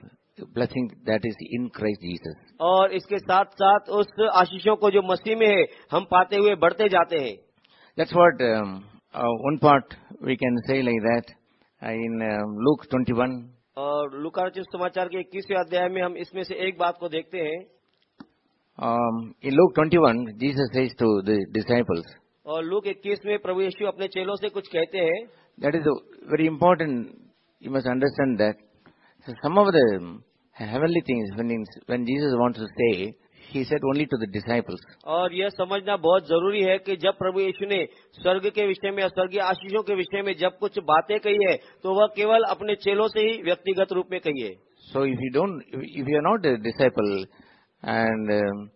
blessing that is in Christ Jesus. और इसके साथ साथ उस आशीषों को जो मसीह में है हम पाते हुए बढ़ते जाते हैं That's what um, uh, one part we can say like that uh, in um, Luke 21. और लुकाचित समाचार के इक्कीसवें अध्याय में हम इसमें से एक बात को देखते हैं। In Luke 21 one Jesus to the disciples और लुक इक्कीस में प्रभु यशु अपने चेलों से कुछ कहते हैं। That is very important you must understand that some of the heavenly things when Jesus wants to say he said only to the disciples. aur यह samajhna bahut zaruri hai ki jab prabhu yeshu ne स्वर्ग के विषय में या स्वर्गीय आशीषों के विषय में जब कुछ बातें कही है तो वह केवल अपने चेलों से ही व्यक्तिगत रूप में कही है So if you don't, if you are not a disciple, and um,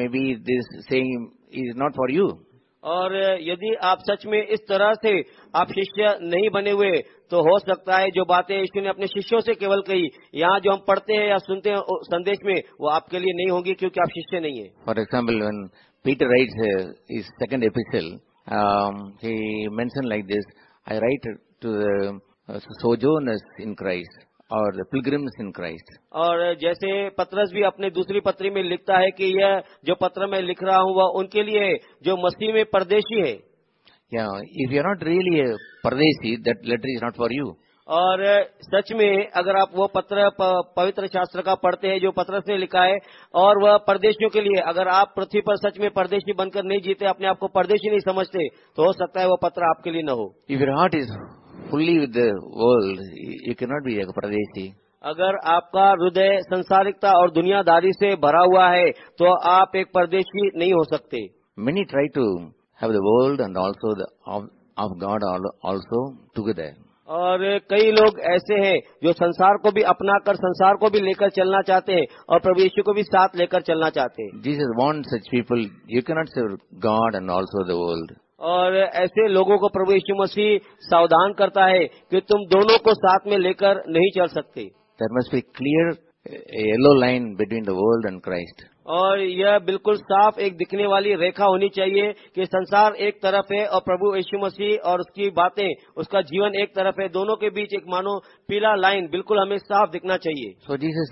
maybe this saying is not for you, और यदि आप सच में इस तरह से आप शिष्य नहीं बने हुए तो हो सकता है जो बातें यीशु ने अपने शिष्यों से केवल कही यहाँ जो हम पढ़ते हैं या सुनते हैं संदेश में वो आपके लिए नहीं होगी क्योंकि आप शिष्य नहीं है। For example Peter writes uh, his second epistle, um, he mentioned like this: I write to the the pilgrims in Christ. और जैसे पत्रस भी अपने दूसरी पत्री में लिखता है कि यह जो पत्र मैं लिख रहा हूँ वह उनके लिए जो मसीह में परदेशी है you are not really a Pardesi, that letter is not for you. और सच में अगर आप वो पत्र पवित्र शास्त्र का पढ़ते हैं जो पत्रस ने लिखा है और वह परदेशियों के लिए अगर आप पृथ्वी पर सच में परदेशी बनकर नहीं जीते अपने आप को परदेशी नहीं समझते तो हो सकता है वो पत्र आपके लिए न हो if your heart is fully with the world, you cannot be a Pardesi. अगर आपका हृदय संसारिकता और दुनियादारी से भरा हुआ है तो आप एक परदेशी नहीं हो सकते Many try to have the world and also the of, of God also together. और कई लोग ऐसे हैं जो संसार को भी अपना कर संसार को भी लेकर चलना चाहते हैं और प्रभु यीशु को भी साथ लेकर चलना चाहते हैं Jesus wants such people. You cannot serve God and also the world. और ऐसे लोगों को प्रभु यीशु मसीह सावधान करता है कि तुम दोनों को साथ में लेकर नहीं चल सकते must be clear a yellow line between the world and Christ. और यह बिल्कुल साफ़ एक दिखने वाली रेखा होनी चाहिए कि संसार एक तरफ़ है और प्रभु यीशु मसीह और उसकी बातें उसका जीवन एक तरफ़ है दोनों के बीच एक मानो पीला लाइन बिल्कुल हमें साफ़ दिखना चाहिए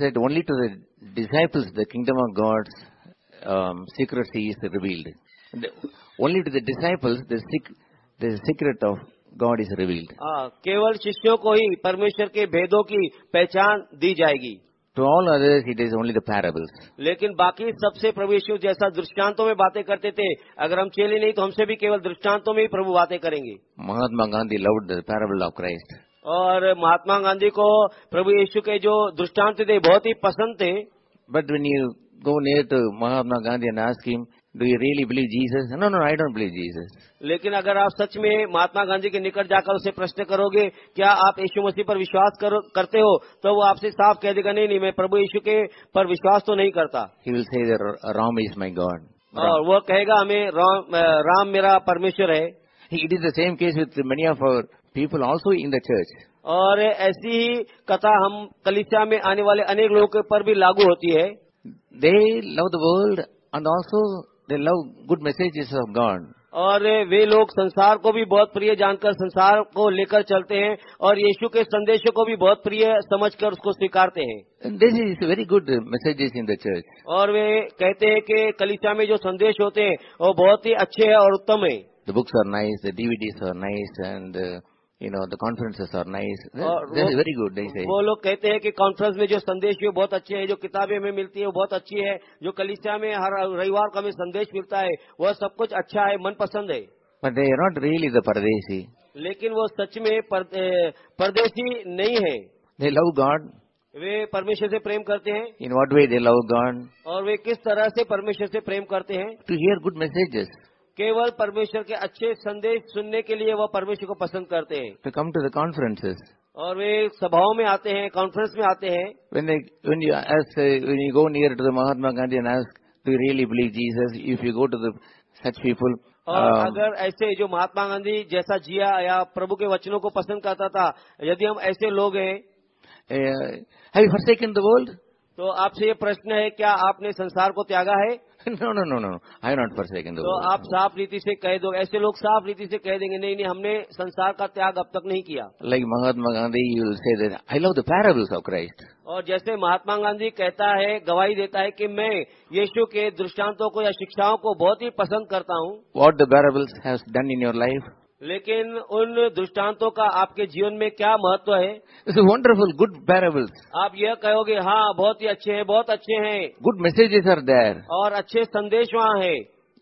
said, only to the disciples the kingdom of God's um, secrecy is revealed. The- only to the disciples the, sec- the secret of God is revealed. हाँ, केवल शिष्यों को ही परमेश्वर के भेदों की पहचान दी जाएगी To all others it is only the parables. लेकिन बाकी सबसे प्रभु यीशु जैसा दृष्टांतों में बातें करते थे अगर हम चेले नहीं तो हमसे भी केवल दृष्टांतों में ही प्रभु बातें करेंगे Mahatma Gandhi loved the parable of Christ. और महात्मा गांधी को प्रभु यीशु के जो दृष्टांत थे बहुत ही पसंद थे But when you go near to Mahatma Gandhi and ask him, do you really believe Jesus? No, no, I don't believe Jesus. लेकिन अगर आप सच में महात्मा गांधी के निकट जाकर उसे प्रश्न करोगे क्या आप यीशु मसीह पर विश्वास करो, करते हो तो वो आपसे साफ़ कह देगा नहीं नहीं मैं प्रभु यीशु के पर विश्वास तो नहीं करता He will say that Ram is my God. और वो कहेगा हमें राम, राम मेरा परमेश्वर है It is the same case with many of our people also in the church. और ऐसी ही कथा हम कलिसिया में आने वाले अनेक लोगों पर भी लागू होती है they love the world and also they love good messages of God. और वे लोग संसार को भी बहुत प्रिय जानकर संसार को लेकर चलते हैं और यीशु के संदेशों को भी बहुत प्रिय समझकर उसको स्वीकारते हैं is very good uh, messages in the church. और वे कहते हैं कि कलिसिया में जो संदेश होते हैं वो बहुत ही अच्छे हैं और उत्तम है books are nice, the DVDs are nice, and uh, you the the conferences are nice. That, और that वो- is very good. They say. वो लोग कहते हैं कि कॉन्फ्रेंस में जो संदेश है बहुत अच्छे हैं जो किताबें हमें मिलती है वो बहुत अच्छी है जो कलिसिया में हर रविवार को हमें संदेश मिलता है वह सब कुछ अच्छा है मनपसंद है But they are not really the Paradesi. लेकिन वो सच में पर, ए, परदेशी नहीं है They love God. वे परमेश्वर से प्रेम करते हैं In what way they love God? और वे किस तरह से परमेश्वर से प्रेम करते हैं टू हियर गुड messages, केवल परमेश्वर के अच्छे संदेश सुनने के लिए वह परमेश्वर को पसंद करते हैं। To come to the conferences और वे सभाओं में आते हैं कॉन्फ्रेंस में आते हैं। Mahatma Gandhi to really believe Jesus if you go to the such people और अगर ऐसे जो महात्मा गांधी जैसा जिया या प्रभु के वचनों को पसंद करता था यदि हम ऐसे लोग हैं वर्ल्ड तो आपसे ये प्रश्न है क्या आपने संसार को त्यागा है? No no no no I not per second तो आप साफ़ रीति से कह दो ऐसे लोग साफ़ रीति से कह देंगे नहीं नहीं हमने संसार का त्याग अब तक नहीं किया। Like Mahatma Gandhi you say I love the parables of Christ और जैसे महात्मा गांधी कहता है गवाही देता है कि मैं यीशु के दृष्टांतों को या शिक्षाओं को बहुत ही पसंद करता हूँ। What the parables has done in your life लेकिन उन दृष्टांतों का आपके जीवन में क्या महत्व है? इट्स वंडरफुल गुड पैरेबल्स आप यह कहोगे हाँ बहुत ही अच्छे हैं बहुत अच्छे हैं। गुड मैसेजेस आर देयर और अच्छे संदेश वहाँ है।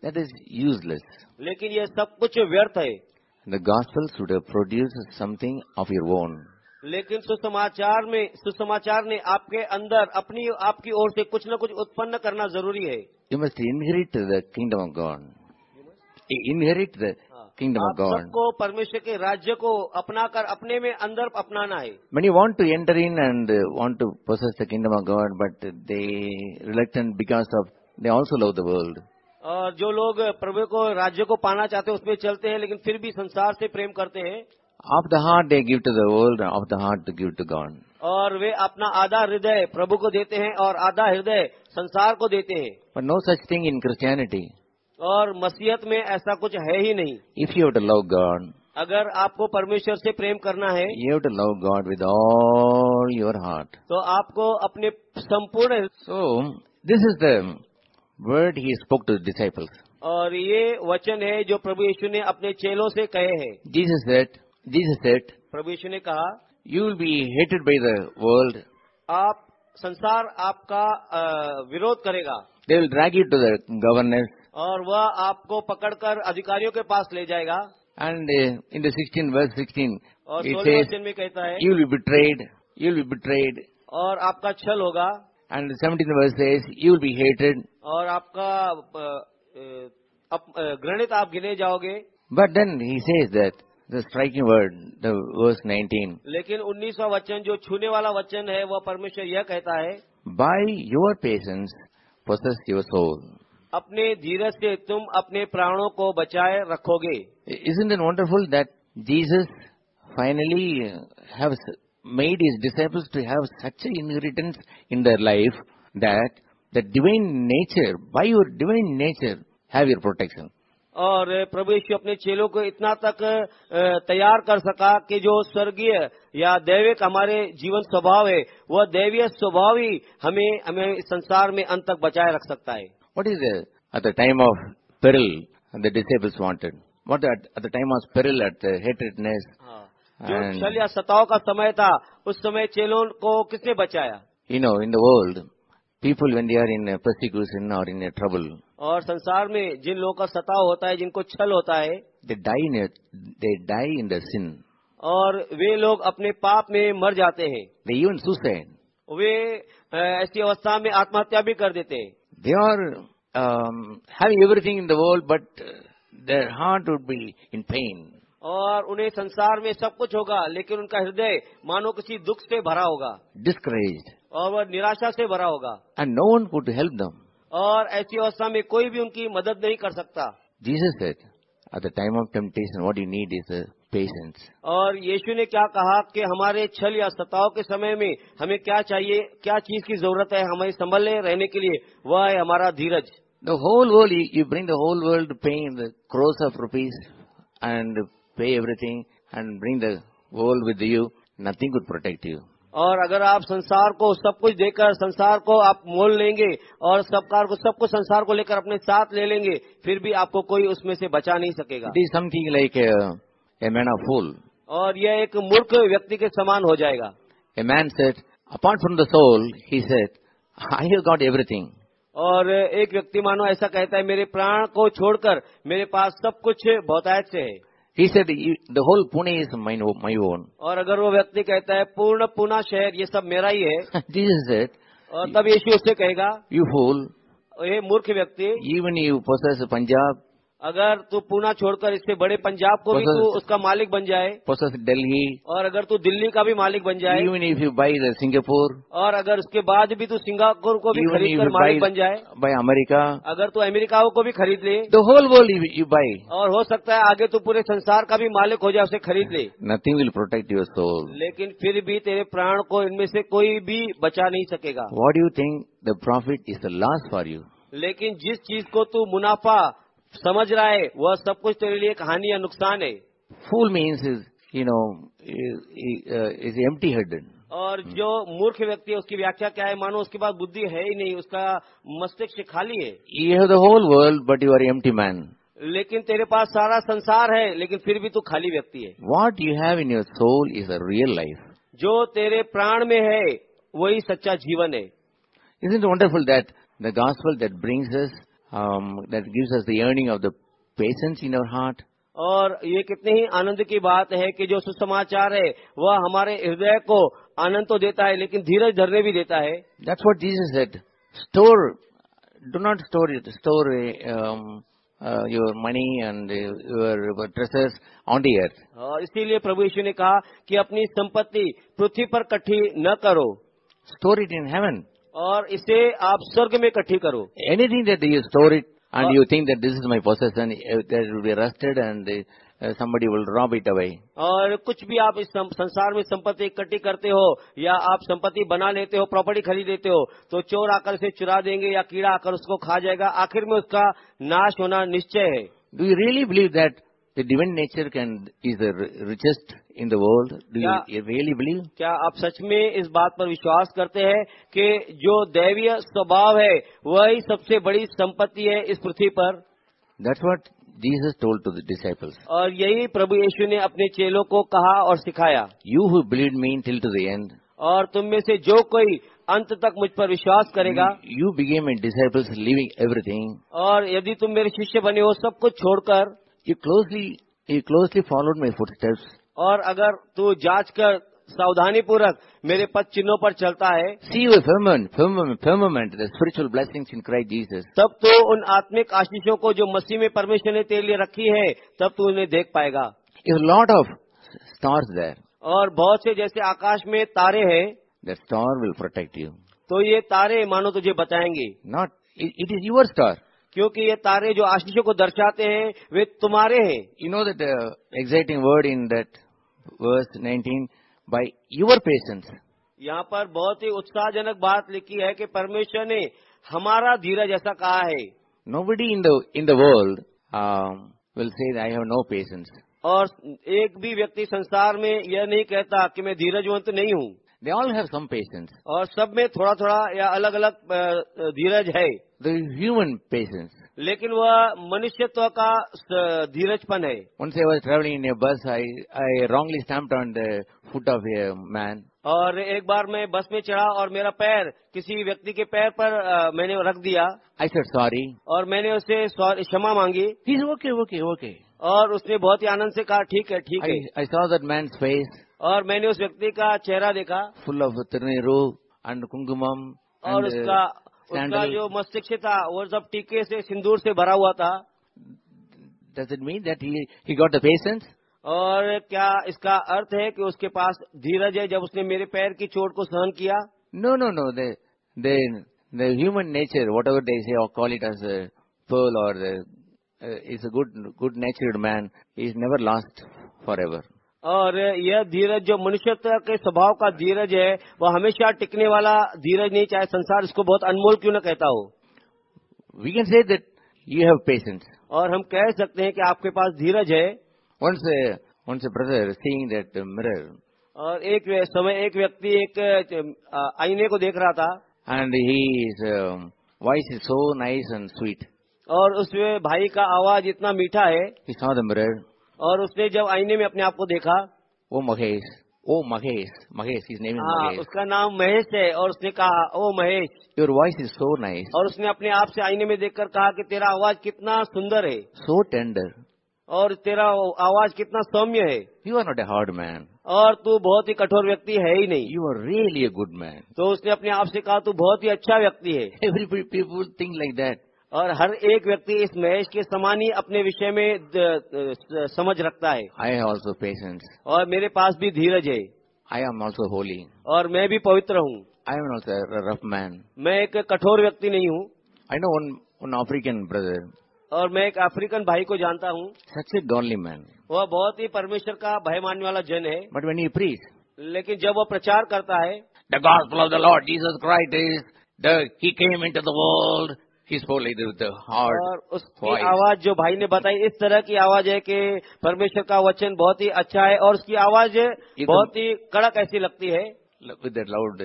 दैट इज़ यूजलेस लेकिन यह सब कुछ व्यर्थ है। The gospel should produce something of your own लेकिन सुसमाचार में सुसमाचार ने आपके अंदर अपनी आपकी ओर से कुछ न कुछ उत्पन्न करना ज़रूरी है। You must inherit the kingdom of God inherit the kingdom of God. सबको परमेश्वर के राज्य को अपनाकर अपने में अंदर अपनाना है Many want to enter in and uh, want to possess the kingdom of God, but they reluctant because of they also love the world. और जो लोग प्रभु को राज्य को पाना चाहते हैं उसमें चलते हैं लेकिन फिर भी संसार से प्रेम करते हैं Of the heart they give to the world, of the heart to give to God. और वे अपना आधा हृदय प्रभु को देते हैं और आधा हृदय संसार को देते हैं But no such thing in Christianity. और मसीहत में ऐसा कुछ है ही नहीं। If you to love God अगर आपको परमेश्वर से प्रेम करना है you have to love God with all your heart तो आपको अपने संपूर्ण so this is the word he spoke to disciples और ये वचन है जो प्रभु यशु ने अपने चेलों से कहे है। हैं इज़ सेट जीसस सेट प्रभु यीशु ने कहा you will be hated by the world आप संसार आपका विरोध करेगा। They will drag you to the governance और वह आपको पकड़कर अधिकारियों के पास ले जाएगा। एंड इन दिक्सटीन वर्ष सिक्सटीन और सोलह में कहता है you will be trade you will be trade और आपका छल होगा। एंड सेवेंटीन वर्ष यू विल बी हेटेड और आपका ग्रणित आप गिने जाओगे। But then he says that The striking word, the verse 19. लेकिन 19वां वचन जो छूने वाला वचन है वह परमेश्वर यह कहता है By your patience possess your soul अपने धीरज से तुम अपने प्राणों को बचाए रखोगे। Is in wonderful that Jesus finally have made his disciple to have such inheritance in their life that the divine nature by your divine nature have your protection और प्रभु यशु अपने चेलों को इतना तक तैयार कर सका कि जो स्वर्गीय या दैविक हमारे जीवन स्वभाव है वह दैवीय स्वभाव ही हमें हमें संसार में अंत तक बचाए रख सकता है। What is there at the time of peril the disciples wanted? What at, at the time of peril at the hatredness? हाँ। जो शल या सताओ का समय था उस समय चेलों को किसने बचाया? You know in the world people when they are in prosecution और इन ए ट्रबल और संसार में जिन लोगों का सताव होता है जिनको छल होता है they die they die in the sin और वे लोग अपने पाप में मर जाते हैं। दे यून सुसैन वे ऐसी अवस्था में आत्महत्या भी कर देते हैं। They are um, having everything in the world, but uh, their heart would be in pain. और उन्हें संसार में सब कुछ होगा लेकिन उनका हृदय मानो किसी दुख से भरा होगा discouraged, और वह निराशा से भरा होगा and no one could help them. और ऐसी अवस्था में कोई भी उनकी मदद नहीं कर सकता Jesus said, at the time of temptation, what you need is a patience और यीशु ने क्या कहा कि हमारे छल या सताओ के समय में हमें क्या चाहिए क्या चीज़ की ज़रूरत है हमें संभलने रहने के लिए? वह है हमारा धीरज। The whole world you bring the whole world pay crores of rupees and pay everything and bring the whole with you nothing good protect you और अगर आप संसार को सब कुछ देकर संसार को आप मोल लेंगे और सबकार को सबको संसार को लेकर अपने साथ ले लेंगे फिर भी आपको कोई उसमें से बचा नहीं सकेगा। Something like a man of fool. और यह एक मूर्ख व्यक्ति के समान हो जाएगा A man said, apart from the soul, he said, I have got everything. और एक व्यक्ति मानो ऐसा कहता है मेरे प्राण को छोड़कर मेरे पास सब कुछ बहुतायत से है He said, the whole Pune is mine, my own. और अगर वो व्यक्ति कहता है पूर्ण पूना शहर ये सब मेरा ही है Jesus said, और तब यीशु उससे कहेगा you fool, ये मूर्ख व्यक्ति even you possess Punjab, अगर तू पूना छोड़कर इससे बड़े पंजाब को भी तू उसका मालिक बन जाए possess Delhi, और अगर तू दिल्ली का भी मालिक बन जाए if you buy the Singapore, और अगर उसके बाद भी तू सिंगापुर को भी खरीद कर मालिक बन जाए buy America, अगर तू अमेरिका को भी खरीद ले whole world you, you buy, और हो सकता है आगे तू पूरे संसार का भी मालिक हो जाए उसे खरीद ले। Nothing will protect your soul. लेकिन फिर भी तेरे प्राण को इनमें से कोई भी बचा नहीं सकेगा। What you think the the is the the for you लेकिन जिस चीज़ को तू मुनाफा समझ रहा है वह सब कुछ तेरे लिए कहानी या नुकसान है। Fool means is you know is empty headed और जो मूर्ख व्यक्ति है उसकी व्याख्या क्या है मानो उसके पास बुद्धि है ही नहीं उसका मस्तिष्क खाली है। You have the whole world but you are am man लेकिन तेरे पास सारा संसार है लेकिन फिर भी तू खाली व्यक्ति है। What you have in your soul is a real life जो तेरे प्राण में है वही सच्चा जीवन है। Is it wonderful that the gospel that brings us um, that gives us the yearning of the patience in our heart. और ये कितनी ही आनंद की बात है कि जो सुसमाचार है वह हमारे हृदय को आनंद तो देता है लेकिन धीरज धरने भी देता है। That's what these is it store do not store it store your money and your dresses on the earth और इसीलिए प्रभु यीशु ने कहा कि अपनी संपत्ति पृथ्वी पर इकट्ठी न करो। स्टोर इट इन हेवन और इसे आप स्वर्ग में इकट्ठी करो Anything that you store it and Uh, you think that this is my possession, uh, that will be rusted and uh, somebody will rob it away. और कुछ भी आप इस संसार में संपत्ति इकट्ठी करते हो या आप संपत्ति बना लेते हो प्रॉपर्टी खरीद लेते हो तो चोर आकर इसे चुरा देंगे या कीड़ा आकर उसको खा जाएगा आखिर में उसका नाश होना निश्चय है Do you really believe that The divine nature can is the richest in the world. Do क्या, you really believe? क्या आप सच में इस बात पर विश्वास करते हैं कि जो दैवीय स्वभाव है वही सबसे बड़ी संपत्ति है इस पृथ्वी पर That's what Jesus told to the disciples. और यही प्रभु यीशु ने अपने चेलों को कहा और सिखाया You who believe me till to the end. और तुम में से जो कोई अंत तक मुझ पर विश्वास करेगा you began and disciples leaving everything और यदि तुम मेरे शिष्य बने हो सब कुछ छोड़कर you closely you closely followed my foot और अगर तू जाँच कर सावधानी पूर्वक मेरे पद चिन्हों पर चलता है see you fulfil fulfilment spiritual blessing in Christ Jesus तब तो उन आत्मिक आशीषों को जो मसीह में परमेश्वर ने तेरे लिए रखी है तब तू उन्हें देख पाएगा। Is lot of stars there और बहुत से जैसे आकाश में तारे हैं the star will protect you तो ये तारे मानो तुझे बताएँगे not it is your star क्योंकि ये तारे जो आशीषों को दर्शाते हैं वे तुम्हारे हैं। You know that exciting word in that verse 19 by your patience यहाँ पर बहुत ही उत्साहजनक बात लिखी है कि परमेश्वर ने हमारा धीरज ऐसा कहा है। Nobody in the in the world will say I have no patience और एक भी व्यक्ति संसार में यह नहीं कहता कि मैं धीरजवंत नहीं हूँ। They all have some patience और सब में थोड़ा थोड़ा या अलग अलग uh, uh, धीरज है। The human patience. लेकिन वह मनुष्यत्व का धीरजपन है Once I was traveling in a bus, I, I wrongly stamped on the foot of a man. और एक बार मैं बस में चढ़ा और मेरा पैर किसी व्यक्ति के पैर पर अ, मैंने रख दिया I said sorry. और मैंने उससे सॉरी- क्षमा मांगी He said okay, okay, okay. और उसने बहुत ही आनंद से कहा ठीक है ठीक I, है I saw that man's face और मैंने उस व्यक्ति का चेहरा देखा full of tirniru and kungumam और and uh, उसका उसका जो मस्तिष्क था वो सब टीके से सिंदूर से भरा हुआ था। Does it mean that he got the patience और क्या इसका अर्थ है कि उसके पास धीरज है जब उसने मेरे पैर की चोट को सहन किया? No no no the human nature whatever they call it as फर्ल और is a good good natured man is never last forever और यह धीरज जो मनुष्यत्व के स्वभाव का धीरज है वह हमेशा टिकने वाला धीरज नहीं चाहे संसार इसको बहुत अनमोल क्यों न कहता हो we can say that you have patience. और हम कह सकते हैं कि आपके पास धीरज है Once a, once a brother seeing that uh, mirror और एक समय एक व्यक्ति एक आईने को देख रहा था and he voice is so nice and sweet. और उस भाई का आवाज़ इतना मीठा है He saw the mirror. और उसने जब आईने में अपने आप को देखा Oh Mahesh Oh Mahesh. His name is हाँ उसका नाम महेश है और उसने कहा ओ Mahesh. Your voice is so nice और उसने अपने आप से आईने में देखकर कहा कि तेरा आवाज़ कितना सुंदर है। सो So टेंडर और तेरा आवाज़ कितना सौम्य है। You are not a hard man और तू बहुत ही कठोर व्यक्ति है ही नहीं। You are really a good man तो उसने अपने आप से कहा तू बहुत ही अच्छा व्यक्ति है। Pe- people think like that. और हर एक व्यक्ति इस महेश के समान ही अपने विषय में द, द, द, समझ रखता है। आई हैव ऑल्सो पेशेंट और मेरे पास भी धीरज है। आई एम ऑल्सो होली और मैं भी पवित्र हूँ। I am also rough man मैं एक कठोर व्यक्ति नहीं हूँ। I know one African brother और मैं एक अफ्रीकन भाई को जानता हूँ। सबसे गॉनली मैन वह बहुत ही परमेश्वर का भय मानने वाला जन है। बट वेन यू प्रीस लेकिन जब वो प्रचार करता है the God of the Lord Jesus Christ is the he came into the world और उसकी आवाज़ जो भाई ने बताई इस तरह की आवाज़ है कि परमेश्वर का वचन बहुत ही अच्छा है और उसकी आवाज़ बहुत ही कड़क ऐसी लगती है। लाउड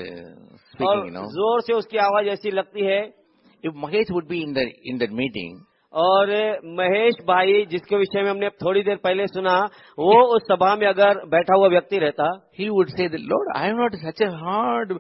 और ज़ोर से उसकी आवाज़ ऐसी लगती है। If Mahesh would be in the in the meeting और महेश भाई जिसके विषय में हमने थोड़ी देर पहले सुना वो उस सभा में अगर बैठा हुआ व्यक्ति रहता। He would say Lord I am not such a hard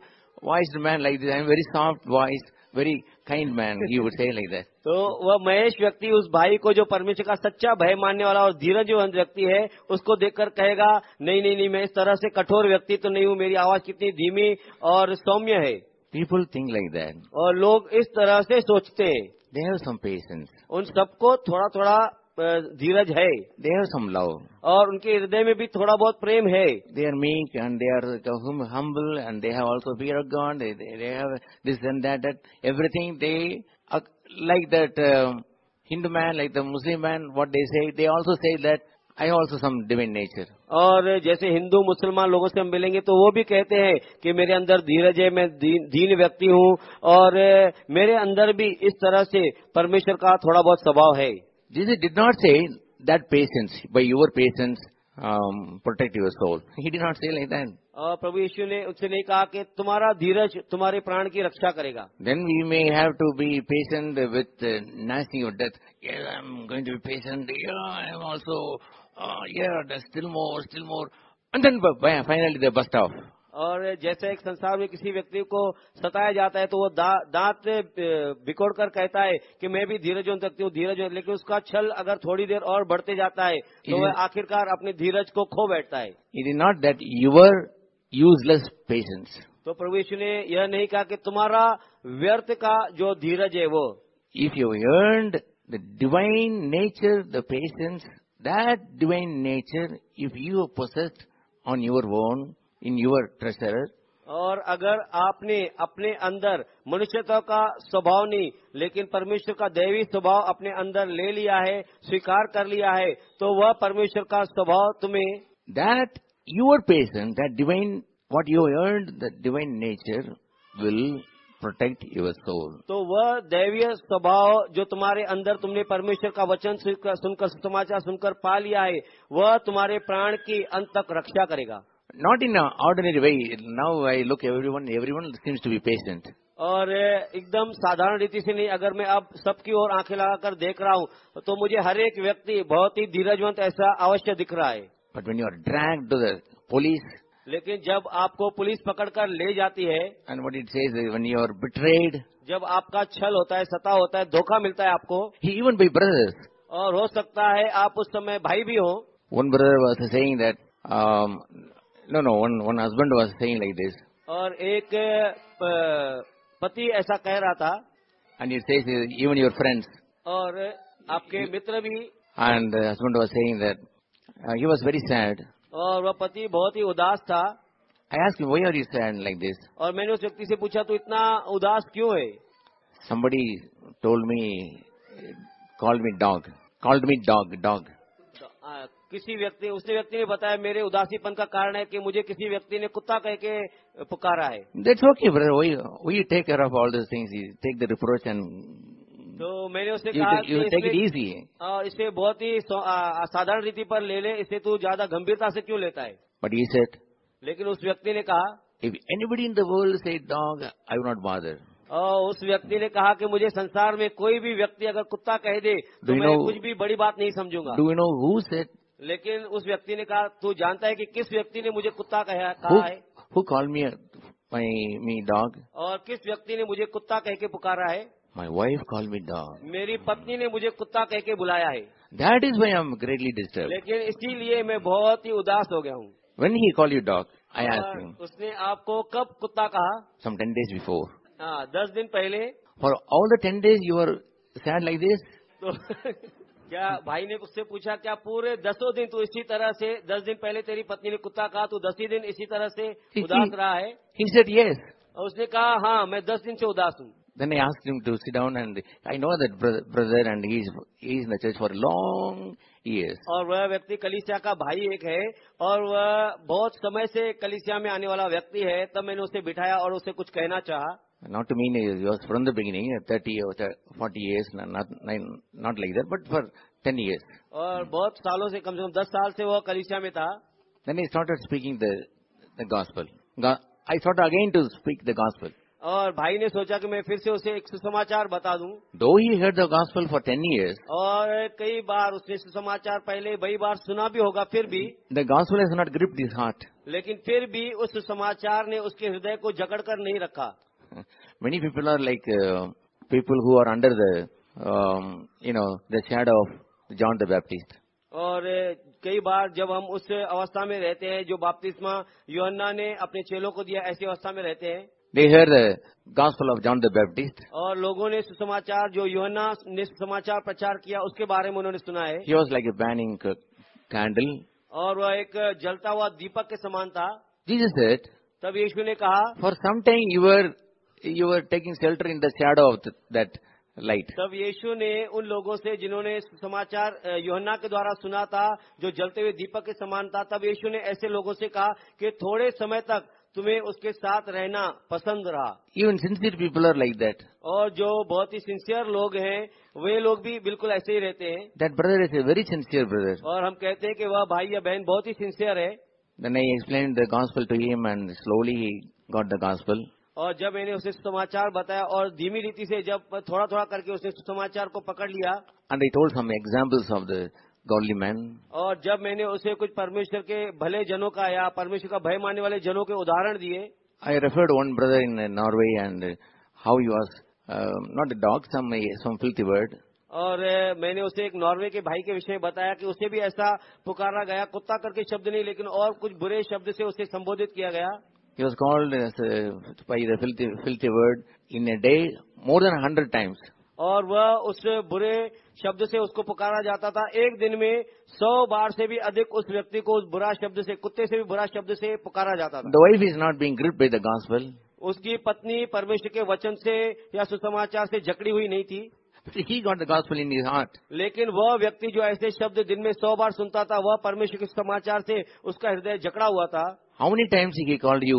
voice man like this I am very soft voice very kind man. He would say like that. तो वह महेश व्यक्ति उस भाई को जो परमेश्वर का सच्चा भय मानने वाला और धीरजवंत व्यक्ति है उसको देखकर कहेगा नहीं नहीं नहीं मैं इस तरह से कठोर व्यक्ति तो नहीं हूँ मेरी आवाज़ कितनी धीमी और सौम्य है People think लाइक दैट और लोग इस तरह से सोचते हैं They have some patience. उन सबको थोड़ा थोड़ा धीरज है। देर समलव और उनके हृदय में भी थोड़ा बहुत प्रेम है। They are meek and able and they also fear God everything they like that Hindu man like the Muslim man what they say they also say that I also some divine nature और जैसे हिंदू मुसलमान लोगों से हम मिलेंगे तो वो भी कहते हैं कि मेरे अंदर धीरज है मैं दीन व्यक्ति हूँ और मेरे अंदर भी इस तरह से परमेश्वर का थोड़ा बहुत स्वभाव है। Jesus did not say that patience by your patience um, protect your soul. He did not say like that. और प्रभु यीशु ने उससे नहीं कहा कि तुम्हारा धीरज तुम्हारे प्राण की रक्षा करेगा Then we may have to be patient with uh, gnashing of death. Yes, I'm going to be patient. Yeah, I'm also, uh, yeah, there's still more, still more. And then bu- bu- finally they bust off. और जैसे एक संसार में किसी व्यक्ति को सताया जाता है तो वो दा, दांत बिकोड़ कर कहता है कि मैं भी धीरजवंत व्यक्ति हूँ धीरज लेकिन उसका छल अगर थोड़ी देर और बढ़ते जाता है तो वह आखिरकार अपने धीरज को खो बैठता है। It is not that your useless patience तो प्रभु यीशु ने यह नहीं कहा कि तुम्हारा व्यर्थ का जो धीरज है वो। If you earned the divine nature the patience that divine nature if you possessed on your own, in your treasure, और अगर आपने अपने अंदर मनुष्यता का स्वभाव नहीं लेकिन परमेश्वर का दैवी स्वभाव अपने अंदर ले लिया है स्वीकार कर लिया है तो वह परमेश्वर का स्वभाव तुम्हें that your patience, that divine what you earn the divine nature will protect your soul. तो वह दैवीय स्वभाव जो तुम्हारे अंदर तुमने परमेश्वर का वचन सुनकर समाचार सुनकर पा लिया है वह तुम्हारे प्राण की अंत तक रक्षा करेगा not in an ordinary way. Now i look everyone everyone seems to be patient. और एकदम साधारण रीति से नहीं अगर मैं अब सबकी ओर आँखें लगाकर देख रहा हूँ तो मुझे हर एक व्यक्ति बहुत ही धीरजवंत ऐसा अवश्य दिख रहा है। But when you are drag to the police लेकिन जब आपको पुलिस पकड़कर ले जाती है and what it says when you are betrayed जब आपका छल होता है सता होता है धोखा मिलता है आपको ही इवन बी ब्रदर्स और हो सकता है आप उस समय भाई भी हो। One brother was said no, no, one, one husband was saying like this, और एक प- पति ऐसा कह रहा था and it says uh, even your friends, और आपके मित्र भी and the husband was saying that uh, he was very sad. और वह पति बहुत ही उदास था I asked him, why are you sad like this? और मैंने उस व्यक्ति से पूछा तो इतना उदास क्यों है Somebody told me, called me dog. called me dog, dog. किसी व्यक्ति उसने व्यक्ति ने बताया मेरे उदासीपन का कारण है कि मुझे किसी व्यक्ति ने कुत्ता कह के पुकारा है That's okay, brother. We, we take care of all those things. You take the reproach and तो मैंने उससे कहा take- you take it easy. इसे बहुत ही सौ- साधारण रीति पर ले ले इसे तू ज़्यादा गंभीरता से क्यों लेता है But he said, लेकिन उस व्यक्ति ने कहा if anybody in the world say dog, I will not bother. और उस व्यक्ति ने कहा कि मुझे संसार में कोई भी व्यक्ति अगर कुत्ता कह दे तो मैं know- कुछ भी बड़ी बात नहीं समझूँगा Do you know who said, लेकिन उस व्यक्ति ने कहा तू जानता है कि किस व्यक्ति ने मुझे कुत्ता कहा है? Who call me my me dog और किस व्यक्ति ने मुझे कुत्ता कह के पुकारा है? My wife call me dog मेरी पत्नी ने मुझे कुत्ता कह के बुलाया है। That is why am greatly disturb लेकिन इसीलिए मैं बहुत ही उदास हो गया हूँ। When he call you dog I ask उसने आपको कब कुत्ता कहा? सम टेन डेज़ बिफोर दस दिन पहले। For all the ten days you are sad like this क्या भाई ने उससे पूछा क्या पूरे दसों दिन तू इसी तरह से दस दिन पहले तेरी पत्नी ने कुत्ता कहा तू दस ही दिन इसी तरह से उदास रहा है He said yes. और उसने कहा हाँ मैं दस दिन से उदास हूँ Then I asked him to sit down and I know that brother, brother and he's, he's in the church for long years. और वह व्यक्ति कलिसिया का भाई एक है और वह बहुत समय से कलिसिया में आने वाला व्यक्ति है तब मैंने उसे बिठाया और उसे कुछ कहना चाहा Not to mean he was from the beginning, 30 or 40 years, not, not, like that, but for 10 years. और बहुत सालों से कम से कम दस साल से वह कलिसिया में था Then he started speaking the, the gospel. I thought again to speak the gospel. और भाई ने सोचा कि मैं फिर से उसे एक सुसमाचार बता दूँ Though he heard the gospel for 10 years, और कई बार उसने सुसमाचार पहले कई बार सुना भी होगा फिर भी the gospel has not gripped his heart. लेकिन फिर भी उस सुसमाचार ने उसके हृदय को जकड़ कर नहीं रखा many people are like uh, people who are under the um, you know the shadow of john the baptist. or uh, कई बार जब हम उस अवस्था में रहते हैं जो बापतिस्मा योहन्ना ने अपने चेलों को दिया ऐसी अवस्था में रहते हैं। Gospel of John the Baptist और लोगों ने सुसमाचार जो योहन्ना ने सुसमाचार प्रचार किया उसके बारे में उन्होंने सुना है। He was like a burning candle और वह एक जलता हुआ दीपक के समान था। जी जी जीजस तब यीशु ने कहा for sometime your you were taking shelter in the shadow of th- that light. तब यीशु ने उन लोगों से जिन्होंने समाचार अ, यूहन्ना के द्वारा सुना था जो जलते हुए दीपक के समान था तब यीशु ने ऐसे लोगों से कहा कि थोड़े समय तक तुम्हें उसके साथ रहना पसंद रहा Even sincere people are like that. और जो बहुत ही सिंसियर लोग हैं वे लोग भी बिल्कुल ऐसे ही रहते हैं That brother is a very sincere brother. और हम कहते हैं कि वह भाई या बहन बहुत ही सिंसियर है Then I explained the gospel to him and slowly he got the gospel. और जब मैंने उसे समाचार बताया और धीमी रीति से जब थोड़ा थोड़ा करके उसने समाचार को पकड़ लिया। And I told some examples of the godly man और जब मैंने उसे कुछ परमेश्वर के भले जनों का या परमेश्वर का भय मानने वाले जनों के उदाहरण दिए। I referred one brother in Norway and how you uh, not a dog, some, some filthy word. और मैंने उसे एक नॉर्वे के भाई के विषय में बताया कि उसे भी ऐसा पुकारा गया कुत्ता करके शब्द नहीं लेकिन और कुछ बुरे शब्द से उसे संबोधित किया गया। He was called as a, by the filthy, filthy word in a day more than a hundred times. और वह उस बुरे शब्द से उसको पुकारा जाता था एक दिन में सौ बार से भी अधिक उस व्यक्ति को उस बुरा शब्द से कुत्ते से भी बुरा शब्द से पुकारा जाता था The wife is not being gripped by the gospel. उसकी पत्नी परमेश्वर के वचन से या सुसमाचार से जकड़ी हुई नहीं थी he got the gospel in his heart. लेकिन वह व्यक्ति जो ऐसे शब्द दिन में सौ बार सुनता था वह परमेश्वर के समाचार से उसका हृदय जकड़ा हुआ था how many times he called you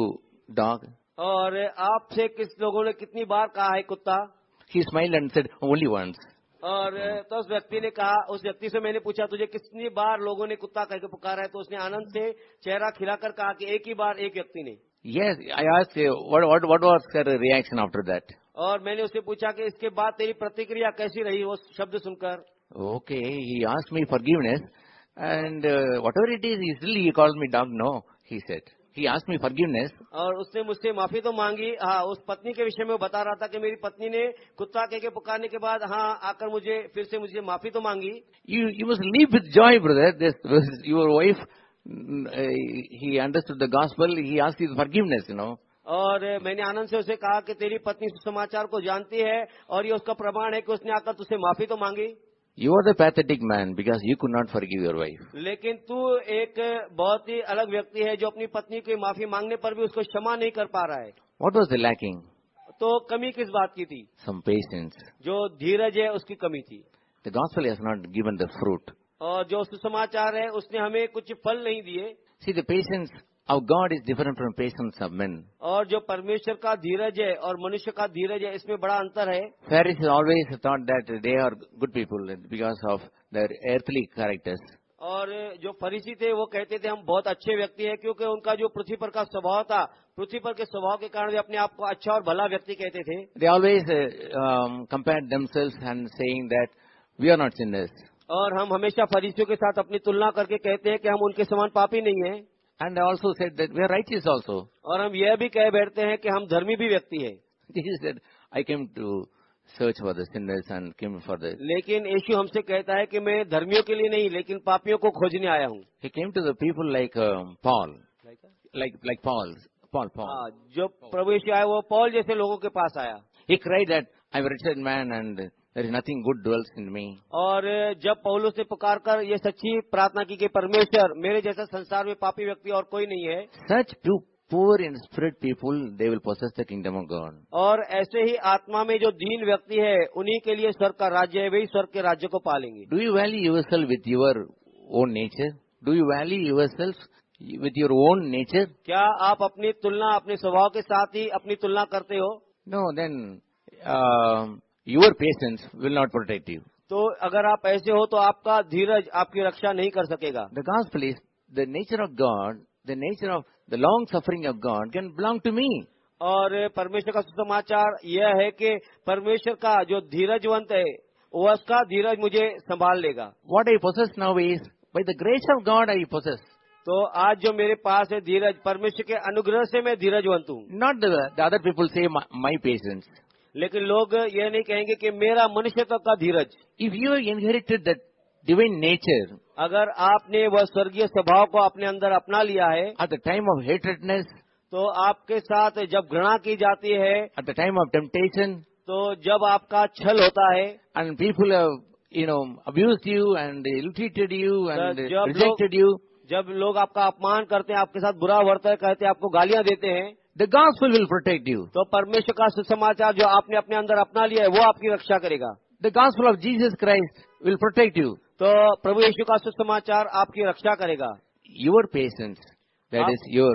dog और आपसे किस लोगों ने कितनी बार कहा है कुत्ता? He smile and said only once और तो उस व्यक्ति ने कहा उस व्यक्ति से मैंने पूछा तुझे कितनी बार लोगों ने कुत्ता कहकर पुकारा है? तो उसने आनंद से चेहरा खिलाकर कहा कि एक ही बार एक व्यक्ति ने। Yes I asked what what was her reaction after that और मैंने उससे पूछा कि इसके बाद तेरी प्रतिक्रिया कैसी रही? वो शब्द सुनकर। Okay he asked me forgiveness and whatever it is he still me dog no he said. He asked me forgiveness, और उसने मुझसे माफ़ी तो मांगी हाँ उस पत्नी के विषय में वो बता रहा था कि मेरी पत्नी ने कुत्ता कह के पुकारने के बाद हाँ आकर मुझे फिर से मुझे माफ़ी तो मांगी You you must leave with joy, brother. This, this your wife, mm, uh, he understood the gospel. He asked his forgiveness. You know. और मैंने आनंद से उसे कहा कि तेरी पत्नी समाचार को जानती है और ये उसका प्रमाण है कि उसने आकर तुझसे माफ़ी तो मांगी you are the pathetic man because you could not forgive your wife लेकिन तू एक बहुत ही अलग व्यक्ति है जो अपनी पत्नी की माफ़ी मांगने पर भी उसको क्षमा नहीं कर पा रहा है। वॉट वॉज़ द लैकिंग तो कमी किस बात की थी? सम पेशेंस जो धीरज है उसकी कमी थी। The gospel has not given the fruit और जो सुसमाचार है उसने हमें कुछ फल नहीं दिए। See the patience of God is different from patience of men और जो परमेश्वर का धीरज है और मनुष्य का धीरज है इसमें बड़ा अंतर है। Pharisees always thought that they are good people because of their earthly और जो फरीसी थे वो कहते थे हम बहुत अच्छे व्यक्ति हैं क्योंकि उनका जो पृथ्वी पर का स्वभाव था पृथ्वी पर के स्वभाव के कारण वे अपने आप को अच्छा और भला व्यक्ति कहते थे। They always compare themselves and saying that we are not sinners और हम हमेशा फरीसियों के साथ अपनी तुलना करके कहते हैं कि हम उनके समान पापी नहीं है। And they also said that we are righteous also. और हम यह भी कह बैठते हैं कि हम धर्मी भी व्यक्ति हैं Jesus said, I came to search for the sinners and came for the... लेकिन यीशु हमसे कहता है कि मैं धर्मियों के लिए नहीं लेकिन पापियों को खोजने आया हूँ He came to the people like um, Paul, like like Paul, Paul, Paul. हाँ, जो प्रभु यीशु आया वो पौल जैसे लोगों के पास आया He cried that I'm a wretched man and there is nothing good dwells in me. और जब पौलुस ने पुकार कर ये सच्ची प्रार्थना की कि परमेश्वर मेरे जैसा संसार में पापी व्यक्ति और कोई नहीं है Such two poor in spirit people, they will possess the kingdom of God. और ऐसे ही आत्मा में जो दीन व्यक्ति है उन्हीं के लिए स्वर्ग का राज्य है वही स्वर्ग के राज्य को पालेंगे Do you value yourself with your own nature? Do you value yourself with your own nature? क्या आप अपनी तुलना अपने स्वभाव के साथ ही अपनी तुलना करते हो No, then um your patience will not protect you. तो अगर आप ऐसे हो तो आपका धीरज आपकी रक्षा नहीं कर सकेगा The gospel is the nature of God, the nature of the long suffering of God can belong to me. और परमेश्वर का सुसमाचार यह है कि परमेश्वर का जो धीरजवंत है वो उसका धीरज मुझे संभाल लेगा What I possess now is by the grace of God I possess, तो आज जो मेरे पास है धीरज परमेश्वर के अनुग्रह से मैं धीरजवंत हूँ not the, the other people say my, my patience. लेकिन लोग ये नहीं कहेंगे कि मेरा मनुष्यत्व का धीरज। If you inherited that divine nature अगर आपने वह स्वर्गीय स्वभाव को अपने अंदर अपना लिया है at the time of hatredness तो आपके साथ जब घृणा की जाती है at the time of temptation तो जब आपका छल होता है and people you know abuse you and irritated you and rejected you जब लोग आपका अपमान करते हैं आपके साथ बुरा वर्तव्य करते हैं आपको गालियाँ देते हैं the gospel will protect you. तो परमेश्वर का सुसमाचार जो आपने अपने अंदर अपना लिया है वो आपकी रक्षा करेगा The gospel of Jesus Christ will protect you. तो प्रभु यीशु का सुसमाचार आपकी रक्षा करेगा Your patience, that Ah. is your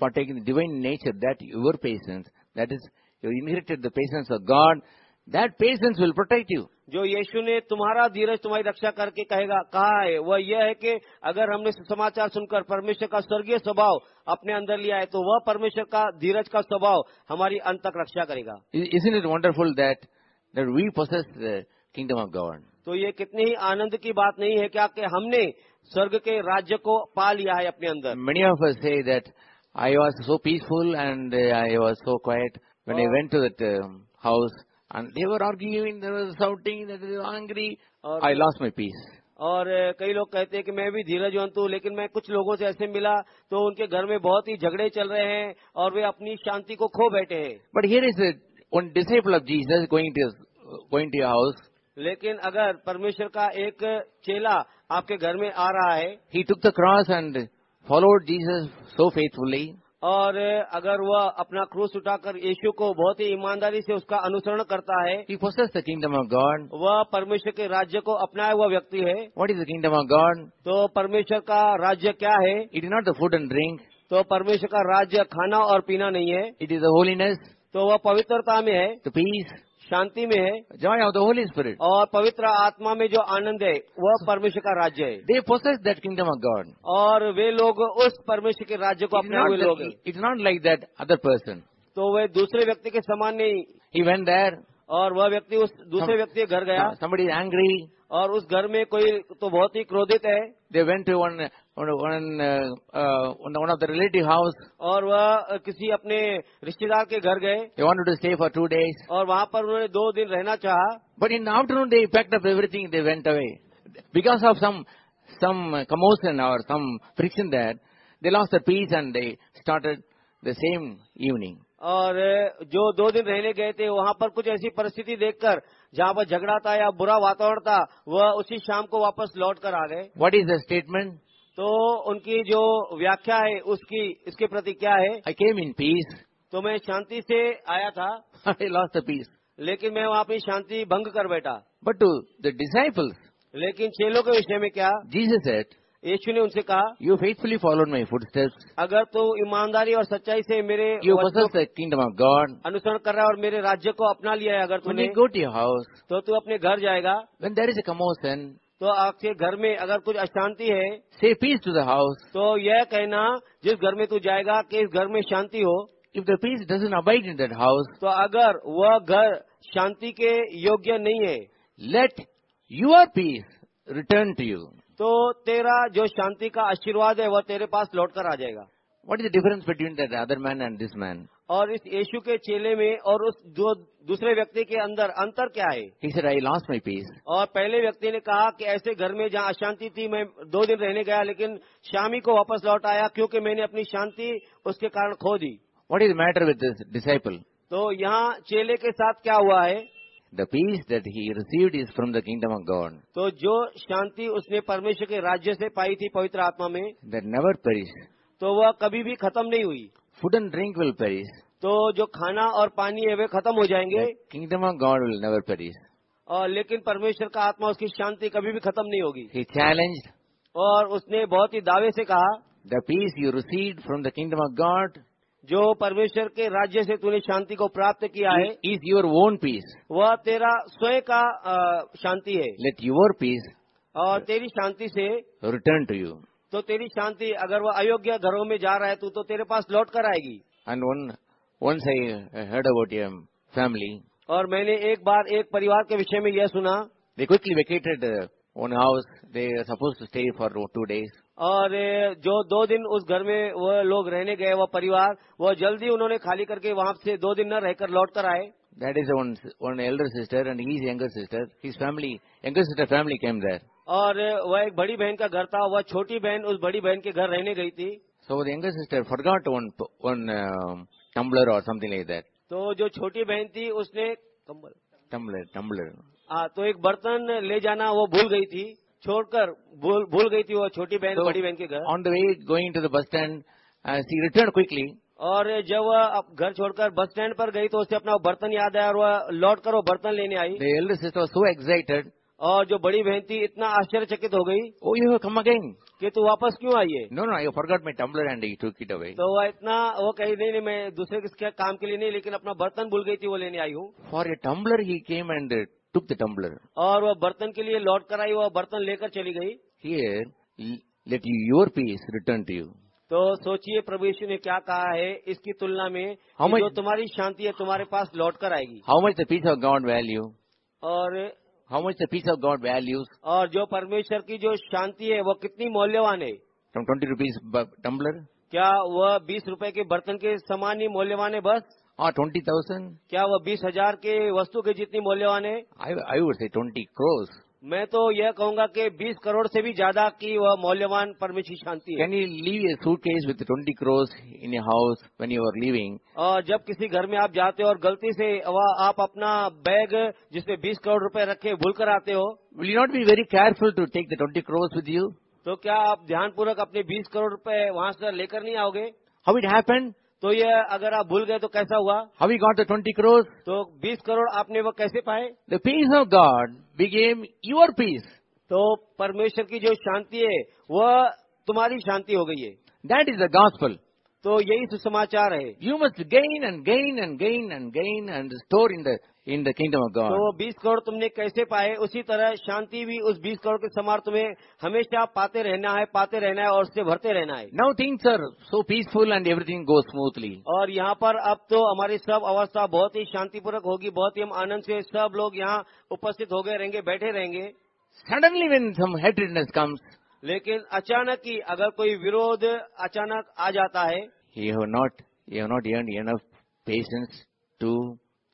partaking the divine nature, that your patience, that is you inherited the patience of God, that patience will protect you. जो यीशु ने तुम्हारा धीरज तुम्हारी रक्षा करके कहेगा कहा है वह यह है कि अगर हमने सुसमाचार सुनकर परमेश्वर का स्वर्गीय स्वभाव अपने अंदर लिया है तो वह परमेश्वर का धीरज का स्वभाव हमारी अंत तक रक्षा करेगा Isn't it wonderful that, that we possess the kingdom of God? तो ये कितनी ही आनंद की बात नहीं है क्या कि हमने स्वर्ग के राज्य को पा लिया है अपने अंदर Many of us say that I was so peaceful and uh, I was so quiet when I Oh. went to that house and they were arguing there was shouting that they were angry. or i lost my peace. और uh, कई लोग कहते हैं कि मैं भी धीरज जंतु लेकिन मैं कुछ लोगों से ऐसे मिला तो उनके घर में बहुत ही झगड़े चल रहे हैं और वे अपनी शांति को खो बैठे हैं। But here is one disciple of Jesus going to going to house लेकिन अगर परमेश्वर का एक चेला आपके घर में आ रहा है he took the cross and followed Jesus so faithfully और अगर वह अपना क्रूस उठाकर यीशु को बहुत ही ईमानदारी से उसका अनुसरण करता है kingdom of God kingdom of God. वह परमेश्वर के राज्य को अपनाया हुआ व्यक्ति है। What is the kingdom of God तो परमेश्वर का राज्य क्या है? It is not the food and drink. तो परमेश्वर का राज्य खाना और पीना नहीं है। इट इज़ the holiness, तो वह पवित्रता में है। The peace, शांति में है। Joy of the Holy Spirit और पवित्र आत्मा में जो आनंद है वह परमेश्वर का राज्य है। They possess that kingdom of God और वे लोग उस परमेश्वर के राज्य को अपने हुए लोग it not like that other person तो वह दूसरे व्यक्ति के समान नहीं। ही वेन और वह व्यक्ति उस दूसरे व्यक्ति के घर गया। समी एंग्री और उस घर में कोई तो बहुत ही क्रोधित है। They went to one one uh, uh, of the relative house. और वह किसी अपने रिश्तेदार के घर गए They wanted to stay for two days. और वहाँ पर उन्होंने दो दिन रहना चाहा But in the afternoon they packed up everything. They went away because of some some commotion or some friction there. They lost their peace and they started the same evening. और जो दो दिन रहने गए थे वहाँ पर कुछ ऐसी परिस्थिति देखकर जहाँ पर झगड़ा था या बुरा वातावरण था वह उसी शाम को वापस लौट कर आ गए What is the statement? तो उनकी जो व्याख्या है उसकी इसके प्रति क्या है? आई केम इन पीस तो मैं शांति से आया था। लॉस्ट पीस लेकिन मैं वहाँ अपनी शांति भंग कर बैठा। बट टू द डिसाइपल्स लेकिन चेलों के विषय में क्या? जीजस एट यशु ने उनसे कहा you faithfully follow my footstep अगर तो ईमानदारी और सच्चाई से मेरे किंगडम ऑफ़ गॉड अनुसरण कर रहा है और मेरे राज्य को अपना लिया है अगर तुमने गोट यूर हाउस तो तू अपने घर जाएगा। When there is a commotion तो आपके घर में अगर कुछ अशांति है से पीस टू द हाउस तो यह कहना जिस घर में तू जाएगा कि इस घर में शांति हो। If the peace doesn't abide in that house तो अगर वह घर शांति के योग्य नहीं है let your peace return to you तो तेरा जो शांति का आशीर्वाद है वह तेरे पास लौटकर आ जाएगा। What is the difference between that other man and this man और इस यीशु के चेले में और उस जो दूसरे व्यक्ति के अंदर अंतर क्या है He said, I lost my peace. और पहले व्यक्ति ने कहा कि ऐसे घर में जहाँ अशांति थी मैं दो दिन रहने गया लेकिन शामी को वापस लौट आया क्योंकि मैंने अपनी शांति उसके कारण खो दी What is the matter with this disciple? तो यहाँ चेले के साथ क्या हुआ है The peace that he received is from the kingdom of God तो जो शांति उसने परमेश्वर के राज्य से पाई थी पवित्र आत्मा में that never perish. तो वह कभी भी खत्म नहीं हुई food and drink will perish तो जो खाना और पानी है वे खत्म हो जाएँगे। Kingdom of God will never perish और लेकिन परमेश्वर का आत्मा उसकी शांति कभी भी खत्म नहीं होगी। चैलेंज और उसने बहुत ही दावे से कहा the peace you receive from the kingdom of God जो परमेश्वर के राज्य से तूने शांति को प्राप्त किया है इज़ योर ओन पीस वह तेरा स्वयं का शांति है। लेट योर पीस और तेरी शांति से रिटर्न टू यू तो तेरी शांति अगर वो अयोग्य घरों में जा रहा है तू तो तेरे पास लौट कर आएगी। And one one I heard about your family और मैंने एक बार एक परिवार के विषय में यह सुना। They quickly vacated one house they suppose to stay for two days और uh, जो दो दिन उस घर में वो लोग रहने गए वह परिवार वो जल्दी उन्होंने खाली करके वहाँ से दो दिन न रहकर लौट कर आए। That is one elder sister and his younger sister his family younger sister family came there और वह एक बड़ी बहन का घर था वह छोटी बहन उस बड़ी बहन के घर रहने गई थी sister forgot one one um, tumbler or something like that. तो जो छोटी बहन थी उसने कंबल tumbler. हाँ तो एक बर्तन ले जाना वो भूल गई थी छोड़कर भूल भूल गई थी वो छोटी बहन So, बड़ी बहन के घर on way going to the bus stand, uh, she returned quickly. और जब वह घर छोड़कर बस स्टैंड पर गई तो उसे अपना वो बर्तन याद आया और वह लौट कर वो बर्तन लेने आई was so excited. और जो बड़ी बहन थी इतना आश्चर्यचकित हो गई you have come again? कि तू वापस क्यों आई है No, no, I forgot my tumbler and he took it away. तो वह इतना वो कही नहीं नहीं मैं दूसरे किसके काम के लिए नहीं लेकिन अपना बर्तन भूल गई थी वो लेने आई हूँ a tumbler, he came and uh, took the tumbler. और वह बर्तन के लिए लौट कर आई वह बर्तन लेकर चली गई Here, l- let your peace return to you. तो सोचिए प्रभु यीशु ने क्या कहा है इसकी तुलना में How much- जो तुम्हारी शांति है तुम्हारे पास लौट कर आएगी how much the peace of God value? और How much the peace of God values? और जो परमेश्वर की जो शांति है वो कितनी मौल्यवान है From 20 rupees tumbler क्या वह बीस रुपए के बर्तन के समान ही मूल्यवान है बस or 20,000? क्या वह बीस हज़ार के वस्तु के जितनी मूल्यवान है I, I would say 20 crores. मैं तो यह कहूँगा कि बीस करोड़ से भी ज़्यादा की वह मौल्यवान परमेश्वर की शांति है leave a suitcase with 20 crores in your house when you are leaving? और जब किसी घर में आप जाते हो और गलती से वह आप अपना बैग जिसमें बीस करोड़ रुपए रखे भूल कर आते हो will you not be very careful to take the 20 crores with you? तो क्या आप ध्यानपूर्वक अपने बीस करोड़ रुपए वहाँ से लेकर नहीं आओगे हाउ इट happened? तो ये अगर आप भूल गए तो कैसा हुआ? हवी गॉट द ट्वेंटी क्रोर्स तो 20 करोड़ आपने वो कैसे पाए? The peace of God became your peace तो परमेश्वर की जो शांति है वह तुम्हारी शांति हो गई है। दैट इज़ द गॉसफुल तो यही सुसमाचार है। You must gain and gain and gain and gain and store in the in the kingdom of God. तो वो बीस करोड़ तुमने कैसे पाए उसी तरह शांति भी उस बीस करोड़ के समान तुम्हें हमेशा पाते रहना है पाते रहना है और उससे भरते रहना है Now things are so peaceful and everything goes smoothly. और यहाँ पर अब तो हमारी सब अवस्था बहुत ही शांतिपूर्वक होगी बहुत ही हम आनंद से सब लोग यहाँ उपस्थित हो गए रहेंगे बैठे रहेंगे Suddenly when some hatredness comes, लेकिन अचानक ही अगर कोई विरोध अचानक आ जाता है you have not you have not earned enough patience to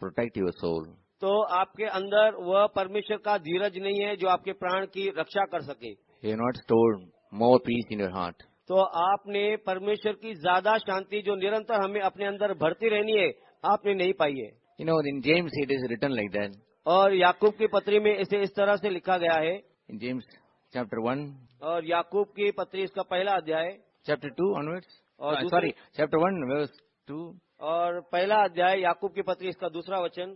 protect your soul तो आपके अंदर वह परमेश्वर का धीरज नहीं है जो आपके प्राण की रक्षा कर सके। ये not store more peace in your heart तो आपने परमेश्वर की ज़्यादा शांति जो निरंतर हमें अपने अंदर भरती रहनी है आपने नहीं पाई है। You know in James it is written like then और याकूब की पत्री में इसे इस तरह से लिखा गया है। इन जेम्स चैप्टर वन और याकूब की पत्री इसका पहला अध्याय। चैप्टर टू ऑनवर्ड्स और सॉरी चैप्टर वन टू और पहला अध्याय याकूब की पत्री इसका दूसरा वचन।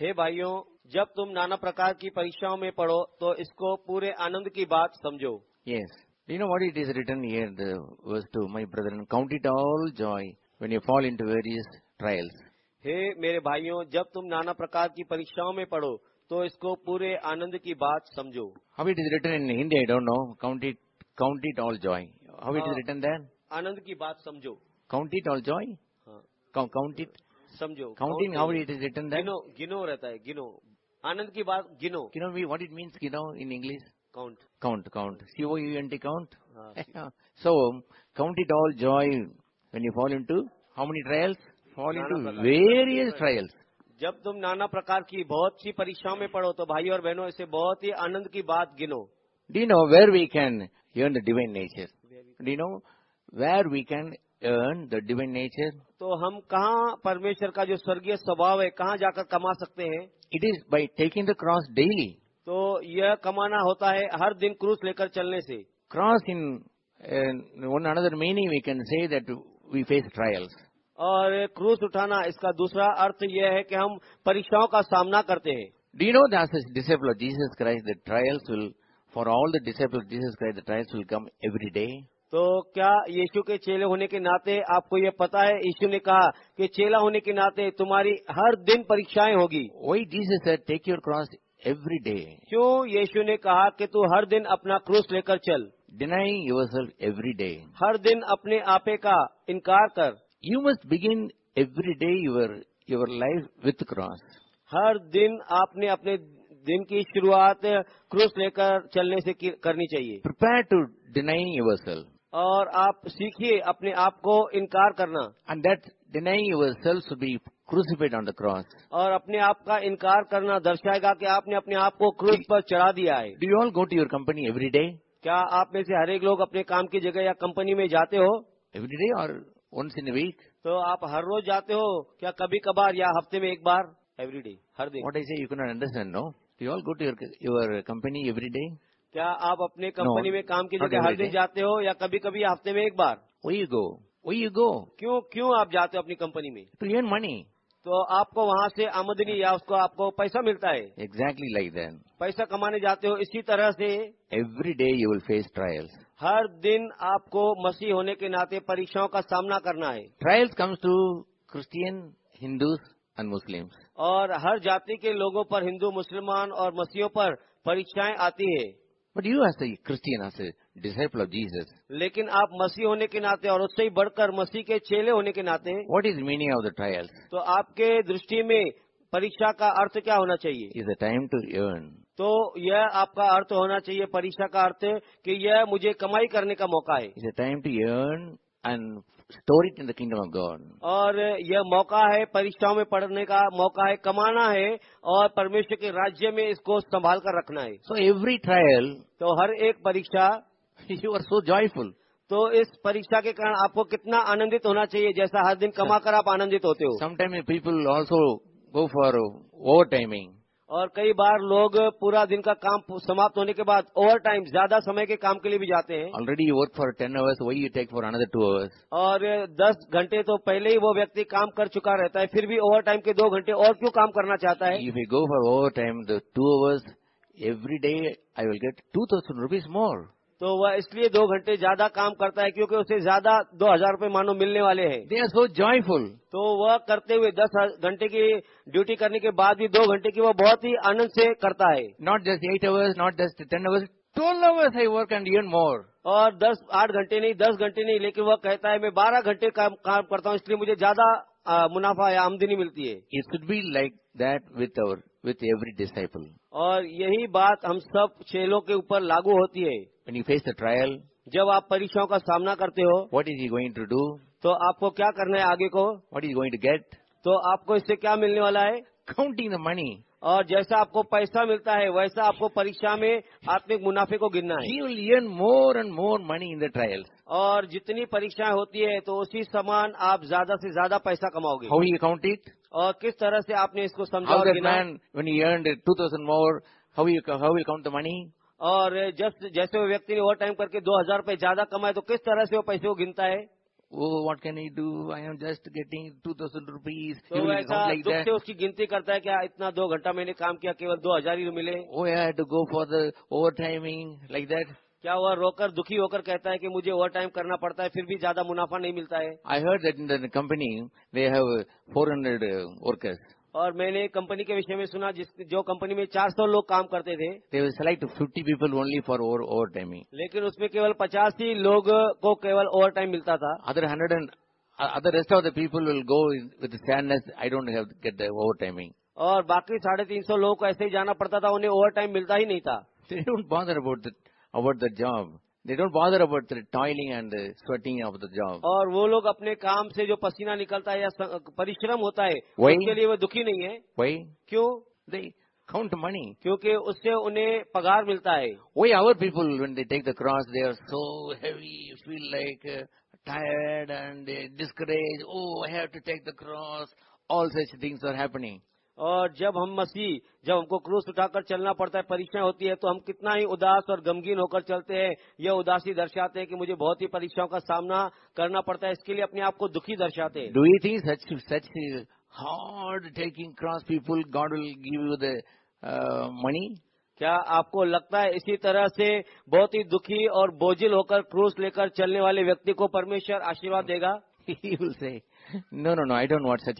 हे भाइयों जब तुम नाना प्रकार की परीक्षाओं में पढ़ो तो इसको पूरे आनंद की बात समझो। Yes you know what it is written here the verse two my brother and count it all joy when you fall into various trials हे मेरे भाइयों जब तुम नाना प्रकार की परीक्षाओं में पढ़ो तो इसको पूरे आनंद की बात समझो। How it is written in Hindi I don't know count it count it all joy how it is written then आनंद की बात समझो। Count it all joy? हाँ, Count, count it. समझो Counting, Count how करिए। it is written there? गिनो गिनो रहता है गिनो आनंद की बात गिनो You know me, what it means, you know, in English? Count Count, count. C-O-U-N-T, count. हाँ, so, count it all joy when you fall into how many trials? Fall Nana into प्रकार। various trials. जब तुम नाना प्रकार की बहुत सी परीक्षाओं में पढ़ो तो भाई और बहनों इसे बहुत ही आनंद की बात गिनो Do you know where we can earn the divine nature? Do you know where we can earn the divine nature? तो हम कहाँ परमेश्वर का जो स्वर्गीय स्वभाव है कहाँ जाकर कमा सकते हैं It is by taking the cross daily. तो यह कमाना होता है हर दिन क्रूस लेकर चलने से Cross in uh, one another meaning we can say that we face trials. और क्रूस उठाना इसका दूसरा अर्थ यह है कि हम परीक्षाओं का सामना करते हैं Do you know that as a disciple of Jesus Christ, the trials will, for all the disciples of Jesus Christ, the trials will come every day? तो क्या यीशु के चेले होने के नाते आपको यह पता है? यीशु ने कहा कि चेला होने के नाते तुम्हारी हर दिन परीक्षाएँ होगी। वही Jesus said, take your cross every day क्यों यीशु ने कहा कि तू हर दिन अपना क्रूस लेकर चल? Deny yourself एवरी डे हर दिन अपने आपे का इनकार कर। You must begin every day your your life with cross हर दिन आपने अपने दिन की शुरुआत क्रूस लेकर चलने से करनी चाहिए। Prepare to deny yourself. और आप सीखिए अपने आप को इनकार करना। And that denying yourself be crucified on the cross और अपने आप का इनकार करना दर्शाएगा कि आपने अपने आप को क्रूज पर चढ़ा दिया है। Do all go to your company every day क्या आप में से हर एक लोग अपने काम की जगह या कंपनी में जाते हो? एवरी डे और वंस इन वीक तो आप हर रोज जाते हो क्या कभी कभार या हफ़्ते में एक बार? एवरी डे हर दिन। What is you can understand no do all go to your your company every day क्या आप अपने कंपनी में काम की जगह हर दिन जाते हो या कभी कभी हफ़्ते में एक बार? वही गो वही गो क्यों क्यों आप जाते हो अपनी कंपनी में? To earn money. तो आपको वहाँ से आमदनी या उसको आपको पैसा मिलता है? Exactly like that. पैसा कमाने जाते हो इसी तरह से every day you will face trials. हर दिन आपको मसीह होने के नाते परीक्षाओं का सामना करना है। Trials comes to Christian, Hindus and Muslims. और हर जाति के लोगों पर हिंदू मुसलमान और मसीहों पर परीक्षाएँ आती है। But you as a Christian, as a disciple of Jesus, लेकिन आप मसीह होने के नाते और उससे ही बढ़कर मसीह के चेले होने के नाते what is the meaning of the trials? तो आपके दृष्टि में परीक्षा का अर्थ क्या होना चाहिए Is a time to earn. तो यह आपका अर्थ होना चाहिए परीक्षा का अर्थ कि यह मुझे कमाई करने का मौका है It's a time to earn and store it in the kingdom of God. और यह मौका है परीक्षाओं में पढ़ने का मौका है कमाना है और परमेश्वर के राज्य में इसको संभाल कर रखना है So every trial, तो हर एक परीक्षा you are so joyful. तो इस परीक्षा के कारण आपको कितना आनंदित होना चाहिए जैसा हर दिन कमा कर आप आनंदित होते हो Sometimes people also go for overtiming. और कई बार लोग पूरा दिन का काम समाप्त होने के बाद ओवर टाइम ज़्यादा समय के काम के लिए भी जाते हैं। Already you work for ten hours वही you take for another two hours और दस घंटे तो पहले ही वो व्यक्ति काम कर चुका रहता है फिर भी ओवर टाइम के दो घंटे और क्यों काम करना चाहता है? You go for overtime two hours every day I will get two thousand rupees more तो वह इसलिए दो घंटे ज़्यादा काम करता है क्योंकि उसे ज़्यादा दो हज़ार रुपये मानो मिलने वाले हैं They are so joyful. तो वह करते हुए दस घंटे की ड्यूटी करने के बाद भी दो घंटे की वह बहुत ही आनंद से करता है Not just 8 hours, not just 10 hours, 12 hours I work and earn more. और दस आठ घंटे नहीं दस घंटे नहीं लेकिन वह कहता है मैं बारह घंटे काम काम करता हूँ इसलिए मुझे ज़्यादा मुनाफा या आमदनी मिलती है it should be like that with our, with every disciple. और यही बात हम सब चेलों के ऊपर लागू होती है When you face the trial, जब आप परीक्षाओं का सामना करते हो what is he going to do? तो आपको क्या करना है आगे को What is he going to get? तो आपको इससे क्या मिलने वाला है Counting the money. और जैसा आपको पैसा मिलता है वैसा आपको परीक्षा में आत्मिक मुनाफे को गिनना है He will earn more and more money in the trials. और जितनी परीक्षाएँ होती है तो उसी समान आप ज़्यादा से ज़्यादा पैसा कमाओगे How you count it? और किस तरह से आपने इसको समझा How that man, when he earned 2000 more, how you, how will count the money? और जब जैसे वो व्यक्ति ने ओवर टाइम करके दो हज़ार रुपये ज़्यादा कमाए तो किस तरह से वो पैसे को गिनता है oh, what can I do? I am just getting 2000 rupees. He तो will ऐसा like that. से उसकी गिनती करता है क्या इतना दो घंटा मैंने काम किया केवल दो हज़ार ही मिले Oh, I had to go for the overtiming, like that. क्या वह रोकर दुखी होकर कहता है कि मुझे ओवर टाइम करना पड़ता है फिर भी ज़्यादा मुनाफा नहीं मिलता है आई that in the company, they have uh, 400 uh, workers. और मैंने कंपनी के विषय में सुना जिस जो कंपनी में 400 लोग काम करते थे। Select fifty people only for over over timing लेकिन उसमें केवल पचास ही लोग को केवल ओवर टाइम मिलता था। Other hundred and other rest of the people will go with sadness I don't have get the over timing और बाकी साढ़े तीन सौ लोगों को ऐसे ही जाना पड़ता था उन्हें ओवर टाइम मिलता ही नहीं था। About the job They don't bother about the toiling and the sweating of the job. और वो लोग अपने काम से जो पसीना निकलता है या स- परिश्रम होता है वही। उसके लिए वो दुखी नहीं है Why? क्यों They count money. क्योंकि उससे उन्हें पगार मिलता है Why our people, when they take the cross, they are so heavy, feel like uh, tired and they discouraged. Oh, I have to take the cross. All such things are happening. और जब हम मसीह जब हमको क्रूस उठाकर चलना पड़ता है परीक्षाएँ होती है तो हम कितना ही उदास और गमगीन होकर चलते हैं। यह उदासी दर्शाते हैं कि मुझे बहुत ही परीक्षाओं का सामना करना पड़ता है इसके लिए अपने आप को दुखी दर्शाते हैं। You think such such uh, hard taking cross people, God will give you the uh, क्या आपको लगता है इसी तरह से बहुत ही दुखी और बोझिल होकर क्रूस लेकर चलने वाले व्यक्ति को परमेश्वर आशीर्वाद देगा? No no "No, no, no. I don't want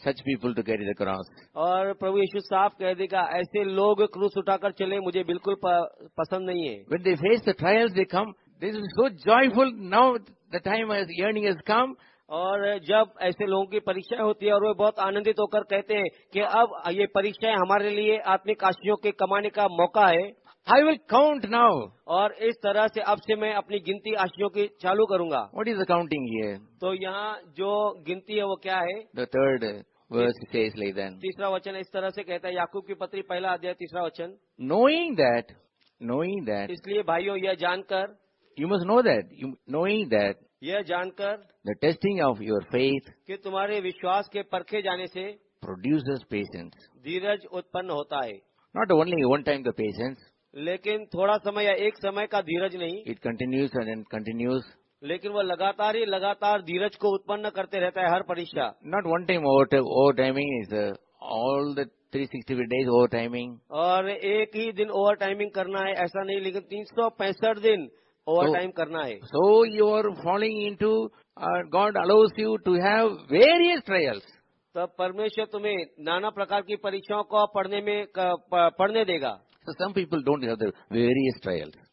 such such people to carry the cross." और प्रभु यीशु साफ़ कह देगा ऐसे लोग क्रूस उठाकर चले मुझे बिल्कुल पसंद नहीं है When they face the trials, they come. This is so joyful. Now the time has yearning has come. और जब ऐसे लोगों की परीक्षाएँ होती है और वे बहुत आनंदित होकर कहते हैं कि अब ये परीक्षाएँ हमारे लिए आत्मिक आशियों के कमाने का मौका है आई विल काउंट नाउ और इस तरह से अब से मैं अपनी गिनती आशियों की चालू करूँगा। वॉट इज़ अकाउंटिंग ये तो यहाँ जो गिनती है वो क्या है? द थर्ड तीसरा वचन इस तरह से कहता है याकूब की पत्री पहला अध्याय तीसरा वचन। नोइंग दैट नोइंग दैट इसलिए भाइयों यह जानकर you must know that you knowing that यह जानकर the testing of your faith के तुम्हारे विश्वास के परखे जाने से प्रोड्यूसर्स पेशेंस धीरज उत्पन्न होता है। Not only one time the patience लेकिन थोड़ा समय या एक समय का धीरज नहीं। It continues and continues. लेकिन वह लगातार ही लगातार धीरज को उत्पन्न करते रहता है हर परीक्षा। One time over overtiming is uh, all the 365 days overtiming. और एक ही दिन ओवर टाइमिंग करना है ऐसा नहीं लेकिन तीन सौ पैंसठ दिन ओवर टाइम करना है। So you are following into God allows you to have various trials तब परमेश्वर तुम्हें नाना प्रकार की परीक्षाओं को पढ़ने में पढ़ने देगा। Some people don't have the various trials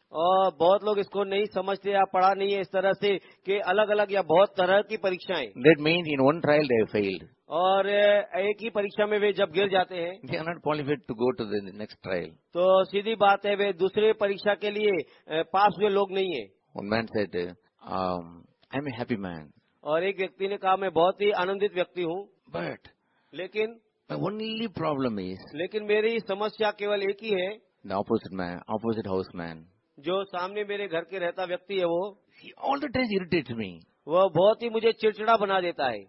बहुत लोग इसको नहीं समझते या पढ़ा नहीं है इस तरह से कि अलग अलग या बहुत तरह की परीक्षाएँ। That mean in one trial they failed और एक ही परीक्षा में वे जब गिर जाते हैं। They are not qualified to go to the next trial तो सीधी बात है वे दूसरे परीक्षा के लिए पास हुए लोग नहीं है। One man said I am a happy man और एक व्यक्ति ने कहा मैं बहुत ही आनंदित व्यक्ति हूँ। बट लेकिन only problem is लेकिन मेरी समस्या केवल एक ही है the opposite man, opposite house man. जो सामने मेरे घर के रहता व्यक्ति है वो He all the time irritates me. वह बहुत ही मुझे चिड़चिड़ा बना देता है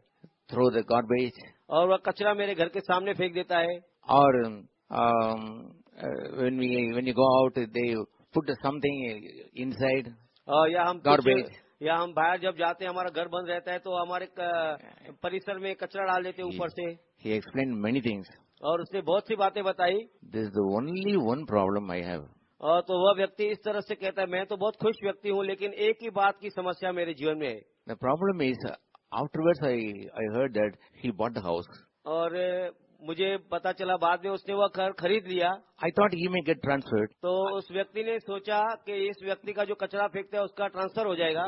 Throw the garbage और वह कचरा मेरे घर के सामने फेंक देता है or um, um, uh, when we when you go out, they put something inside. और या हम Garbage. या हम बाहर जब जाते हैं हमारा घर बंद रहता है तो हमारे क- परिसर में कचरा डाल देते हैं ऊपर से He explained many things. और उसने बहुत सी बातें बताई This is the only one problem I have. और तो वह व्यक्ति इस तरह से कहता है मैं तो बहुत खुश व्यक्ति हूँ लेकिन एक ही बात की समस्या मेरे जीवन में है The problem is, uh, afterwards I I heard that he bought the house. और मुझे पता चला बाद में उसने वह घर खरीद लिया I thought he may get transferred, तो उस व्यक्ति ने सोचा कि इस व्यक्ति का जो कचरा फेंकता है उसका ट्रांसफ़र हो जाएगा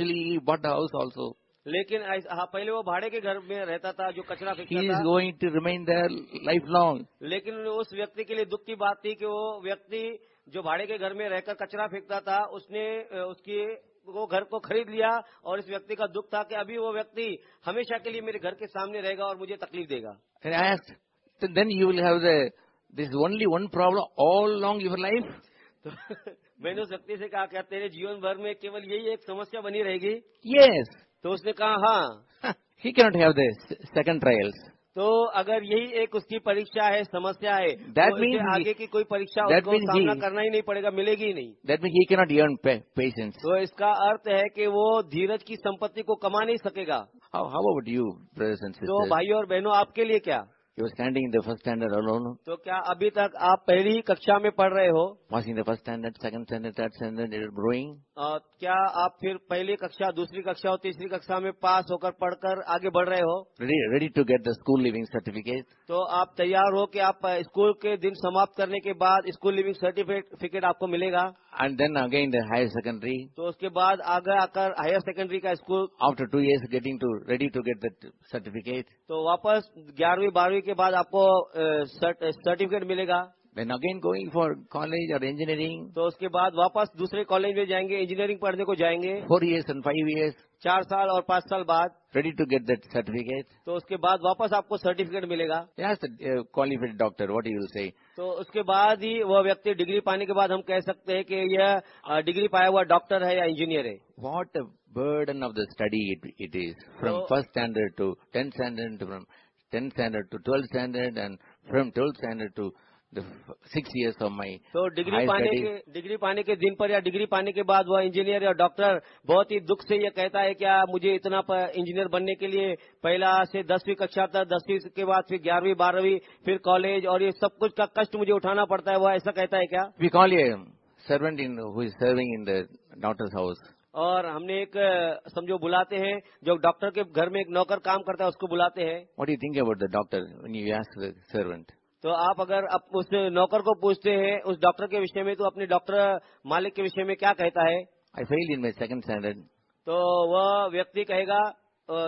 he bought the house also. लेकिन हाँ, पहले वो भाड़े के घर में रहता था जो कचरा फेंकता there lifelong. लेकिन उस व्यक्ति के लिए दुख की बात थी कि वो व्यक्ति जो भाड़े के घर में रहकर कचरा फेंकता था उसने उसकी वो घर को खरीद लिया और इस व्यक्ति का दुख था कि अभी वो व्यक्ति हमेशा के लिए मेरे घर के सामने रहेगा और मुझे तकलीफ़ देगा And I asked, "Then- then you will have the this only one problem all along your life. तो मैंने उस व्यक्ति से कहा क्या तेरे जीवन भर में केवल यही एक समस्या बनी रहेगी Yes. तो उसने कहा हाँ। He cannot have this second trials तो अगर यही एक उसकी परीक्षा है समस्या है दैट तो मीन आगे की कोई परीक्षा उसको सामना he, करना ही नहीं पड़ेगा मिलेगी ही नहीं। That mean he cannot earn patience तो इसका अर्थ है कि वो धीरज की संपत्ति को कमा नहीं सकेगा। हाउ अबाउट यू तो भाई और बहनों आपके लिए क्या? You are standing in the first standard alone तो क्या अभी तक आप पहली कक्षा में पढ़ रहे हो? Was in the first standard second standard third standard is growing क्या आप फिर पहली कक्षा दूसरी कक्षा और तीसरी कक्षा में पास होकर पढ़कर आगे बढ़ रहे हो? Ready to get the school leaving certificate तो आप तैयार हो कि आप स्कूल के दिन समाप्त करने के बाद स्कूल लिविंग सर्टिफिकेट आपको मिलेगा? And then again the higher secondary तो उसके बाद आगे आकर हायर सेकेंडरी का school after two years getting to ready to get the certificate तो वापस ग्यारहवीं बारहवीं के बाद आपको सर्टिफिकेट मिलेगा। Then again going for college और इंजीनियरिंग तो उसके बाद वापस दूसरे कॉलेज में जाएँगे इंजीनियरिंग पढ़ने को जाएँगे। Four years and five years चार साल और पाँच साल बाद। Ready to get that certificate तो उसके बाद वापस आपको सर्टिफिकेट मिलेगा। क्वालिफाइड डॉक्टर वॉट यू से तो उसके बाद ही वह व्यक्ति डिग्री पाने के बाद हम कह सकते हैं कि यह डिग्री पाया हुआ डॉक्टर है या इंजीनियर है। What burden of the study it is from first standard to tenth standard from 10th standard, to from 10th standard to 12th standard, and from 12th standard to the six years of my तो डिग्री पाने studies. के डिग्री पाने के दिन पर या डिग्री पाने के बाद वह इंजीनियर या डॉक्टर बहुत ही दुख से यह कहता है क्या मुझे इतना इंजीनियर बनने के लिए पहला से दसवीं कक्षा तक दसवीं के बाद फिर ग्यारहवीं बारहवीं फिर कॉलेज और ये सब कुछ का कष्ट मुझे उठाना पड़ता है वह ऐसा कहता है क्या We call a servant in who is serving in the doctor's house. और हमने एक समझो बुलाते हैं जो डॉक्टर के घर में एक नौकर काम करता है उसको बुलाते हैं। What do think about you ask the तो आप अगर अप, उस नौकर को पूछते हैं उस डॉक्टर के विषय में तो अपने डॉक्टर मालिक के विषय में क्या कहता है? I fail in my second standard तो वह व्यक्ति कहेगा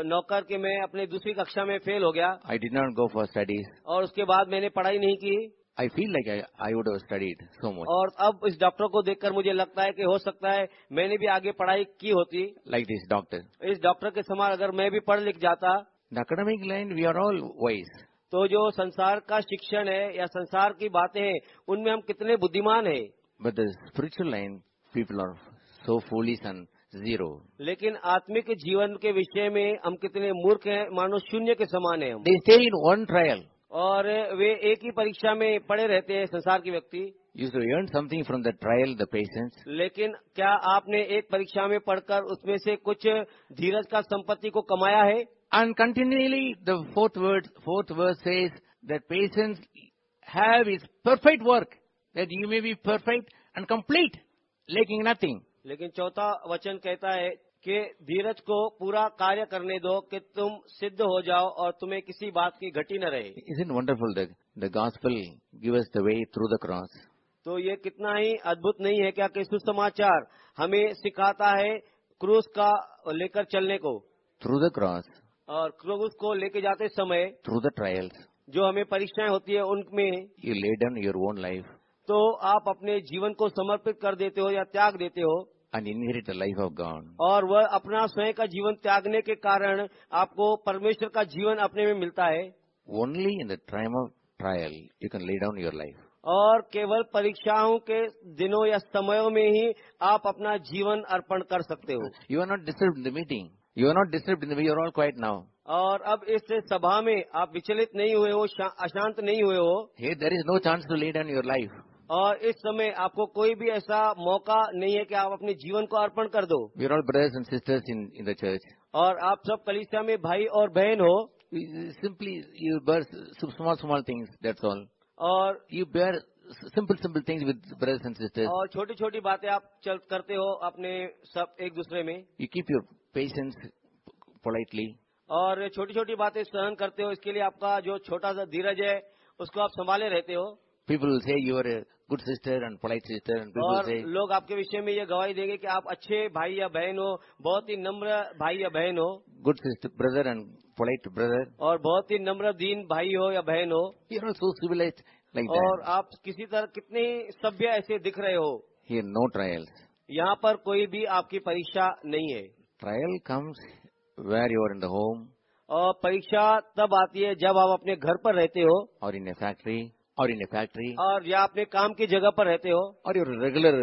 नौकर के मैं अपने दूसरी कक्षा में फेल हो गया। I did not go for studies और उसके बाद मैंने पढ़ाई नहीं की। I feel like I, I would have studied so much. और अब इस डॉक्टर को देखकर मुझे लगता है कि हो सकता है मैंने भी आगे पढ़ाई की होती Like this doctor. इस डॉक्टर के समान अगर मैं भी पढ़ लिख जाता the academic line, we are all wise. तो जो संसार का शिक्षण है या संसार की बातें हैं उनमें हम कितने बुद्धिमान हैं But the spiritual line, people are so foolish and zero. लेकिन आत्मिक जीवन के विषय में हम कितने मूर्ख हैं मानो शून्य के समान है हम They और वे एक ही परीक्षा में पड़े रहते हैं संसार के व्यक्ति। Earn something from the trial the patience लेकिन क्या आपने एक परीक्षा में पढ़कर उसमें से कुछ धीरज का संपत्ति को कमाया है? And continuously the fourth word fourth word says patience have is perfect work that you may be perfect and complete लेकिन नथिंग लेकिन चौथा वचन कहता है कि धीरज को पूरा कार्य करने दो कि तुम सिद्ध हो जाओ और तुम्हें किसी बात की घटी न रहे। It wonderful that the gospel give us the way through the cross? तो ये कितना ही अद्भुत नहीं है क्या कि सुसमाचार हमें सिखाता है क्रूस का लेकर चलने को। थ्रू द क्रॉस और क्रूस को लेके जाते समय थ्रू द ट्रायल्स जो हमें परीक्षाएँ होती है उनमें lay down your own life. तो आप अपने जीवन को समर्पित कर देते हो या त्याग देते हो। And inherit the life of God. और वह अपना स्वयं का जीवन त्यागने के कारण आपको परमेश्वर का जीवन अपने में मिलता है Only in the time of trial, you can lay down your life. और केवल परीक्षाओं के दिनों या समयों में ही आप अपना जीवन अर्पण कर सकते हो You are not disturbed in the meeting. You are not disturbed in the You are all quiet now. और अब इस सभा में आप विचलित नहीं हुए हो अशांत नहीं हुए हो there is no chance to lay down your life. और इस समय आपको कोई भी ऐसा मौका नहीं है कि आप अपने जीवन को अर्पण कर दो। You're all brothers and sisters in in the church और आप सब कलिसिया में भाई और बहन हो। Simply you bear small small things that's all और you bear simple simple things with brothers and sisters और छोटी छोटी बातें आप चल, करते हो अपने सब एक दूसरे में। You keep your patience politely और छोटी छोटी बातें सहन करते हो इसके लिए आपका जो छोटा सा धीरज है उसको आप संभाले रहते हो। पीपुल से you good sister and polite sister और लोग आपके विषय में ये गवाही देंगे कि आप अच्छे भाई या बहन हो बहुत ही नम्र भाई या बहन हो। Good sister brother and polite brother और बहुत ही नम्र दीन भाई हो या बहन हो। You know so civilise like और आप किसी तरह कितने सभ्य ऐसे दिख रहे हो। ये नो ट्रायल यहाँ पर कोई भी आपकी परीक्षा नहीं है। Trial comes where you're in the home और परीक्षा तब आती है जब आप अपने घर पर रहते हो। और इन ए फैक्ट्री और इन ए फैक्ट्री और या आपने काम की जगह पर रहते हो? और ये रेगुलर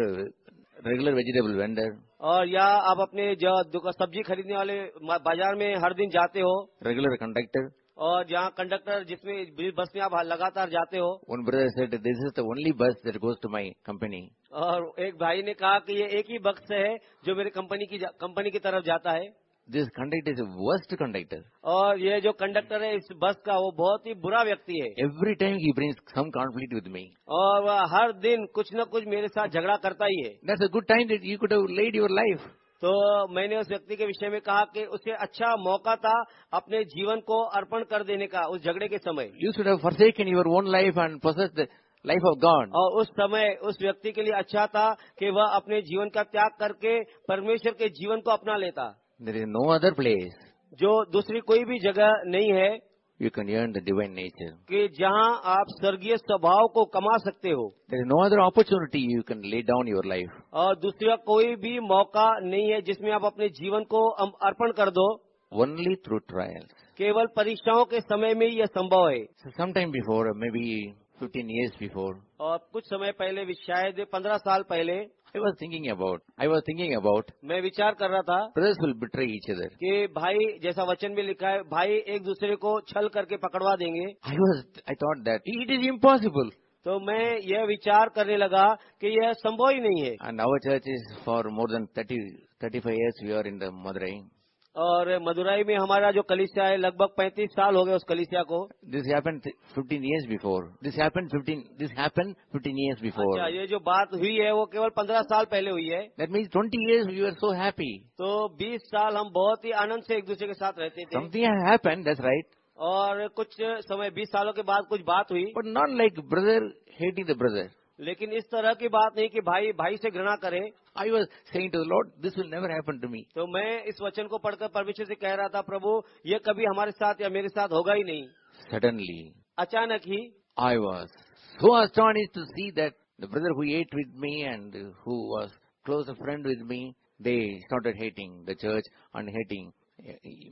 रेगुलर वेजिटेबल वेंडर और या आप अपने सब्ज़ी खरीदने वाले बाज़ार में हर दिन जाते हो? रेगुलर कंडक्टर और जहाँ कंडक्टर जिसमें बस में आप लगातार जाते हो? One brother said this is the only bus that goes to my company और एक भाई ने कहा कि ये एक ही बक्स है जो मेरी कंपनी की कंपनी की तरफ़ जाता है। This conductor is worst conductor और ये जो कंडक्टर है इस बस का वो बहुत ही बुरा व्यक्ति है। Every time he brings some conflict with me और हर दिन कुछ न कुछ मेरे साथ झगड़ा करता ही है। That's a good time that you could have led your life तो मैंने उस व्यक्ति के विषय में कहा कि उसे अच्छा मौका था अपने जीवन को अर्पण कर देने का उस झगड़े के समय। You should have forsaken your own life and process life of God और उस समय उस व्यक्ति के लिए अच्छा था कि वह अपने जीवन का त्याग करके परमेश्वर के जीवन को अपना लेता। There is no other place जो दूसरी कोई भी जगह नहीं है you can earn the divine nature. कि जहाँ आप स्वर्गीय स्वभाव को कमा सकते हो There is no other opportunity you can lay down your life. और दूसरा कोई भी मौका नहीं है जिसमें आप अपने जीवन को अर्पण कर दो Only through trials. केवल परीक्षाओं के समय में यह संभव है So sometime before, maybe 15 years before, और कुछ समय पहले भी शायद पंद्रह साल पहले I was thinking about I was thinking about मैं विचार कर रहा था brothers will betray each other कि भाई जैसा वचन भी लिखा है भाई एक दूसरे को छल करके पकड़वा देंगे। I was I thought that it is impossible तो मैं यह विचार करने लगा कि यह संभव ही नहीं है। And church is for more than thirty thirty five years we are in the Madurai और मदुराई में हमारा जो कलिसिया है लगभग 35 साल हो गए उस कलिसिया को। This happen 15 years before this happen 15 this happen 15 years before अच्छा ये जो बात हुई है वो केवल 15 साल पहले हुई है। That means 20 years we are so happy तो 20 साल हम बहुत ही आनंद से एक दूसरे के साथ रहते थे। समथिंग हैपन दैट्स राइट और कुछ समय बीस सालों के बाद कुछ बात हुई। But not like brother hating the brother लेकिन इस तरह की बात नहीं कि भाई भाई से घृणा करें। I was saying to Lord this will never happen to me तो मैं इस वचन को पढ़कर परमेश्वर से कह रहा था प्रभु ये कभी हमारे साथ या मेरे साथ होगा ही नहीं। सडनली अचानक ही I was so astonished to see that the brother who ate with me and who was close a friend with me they started hating the church and hating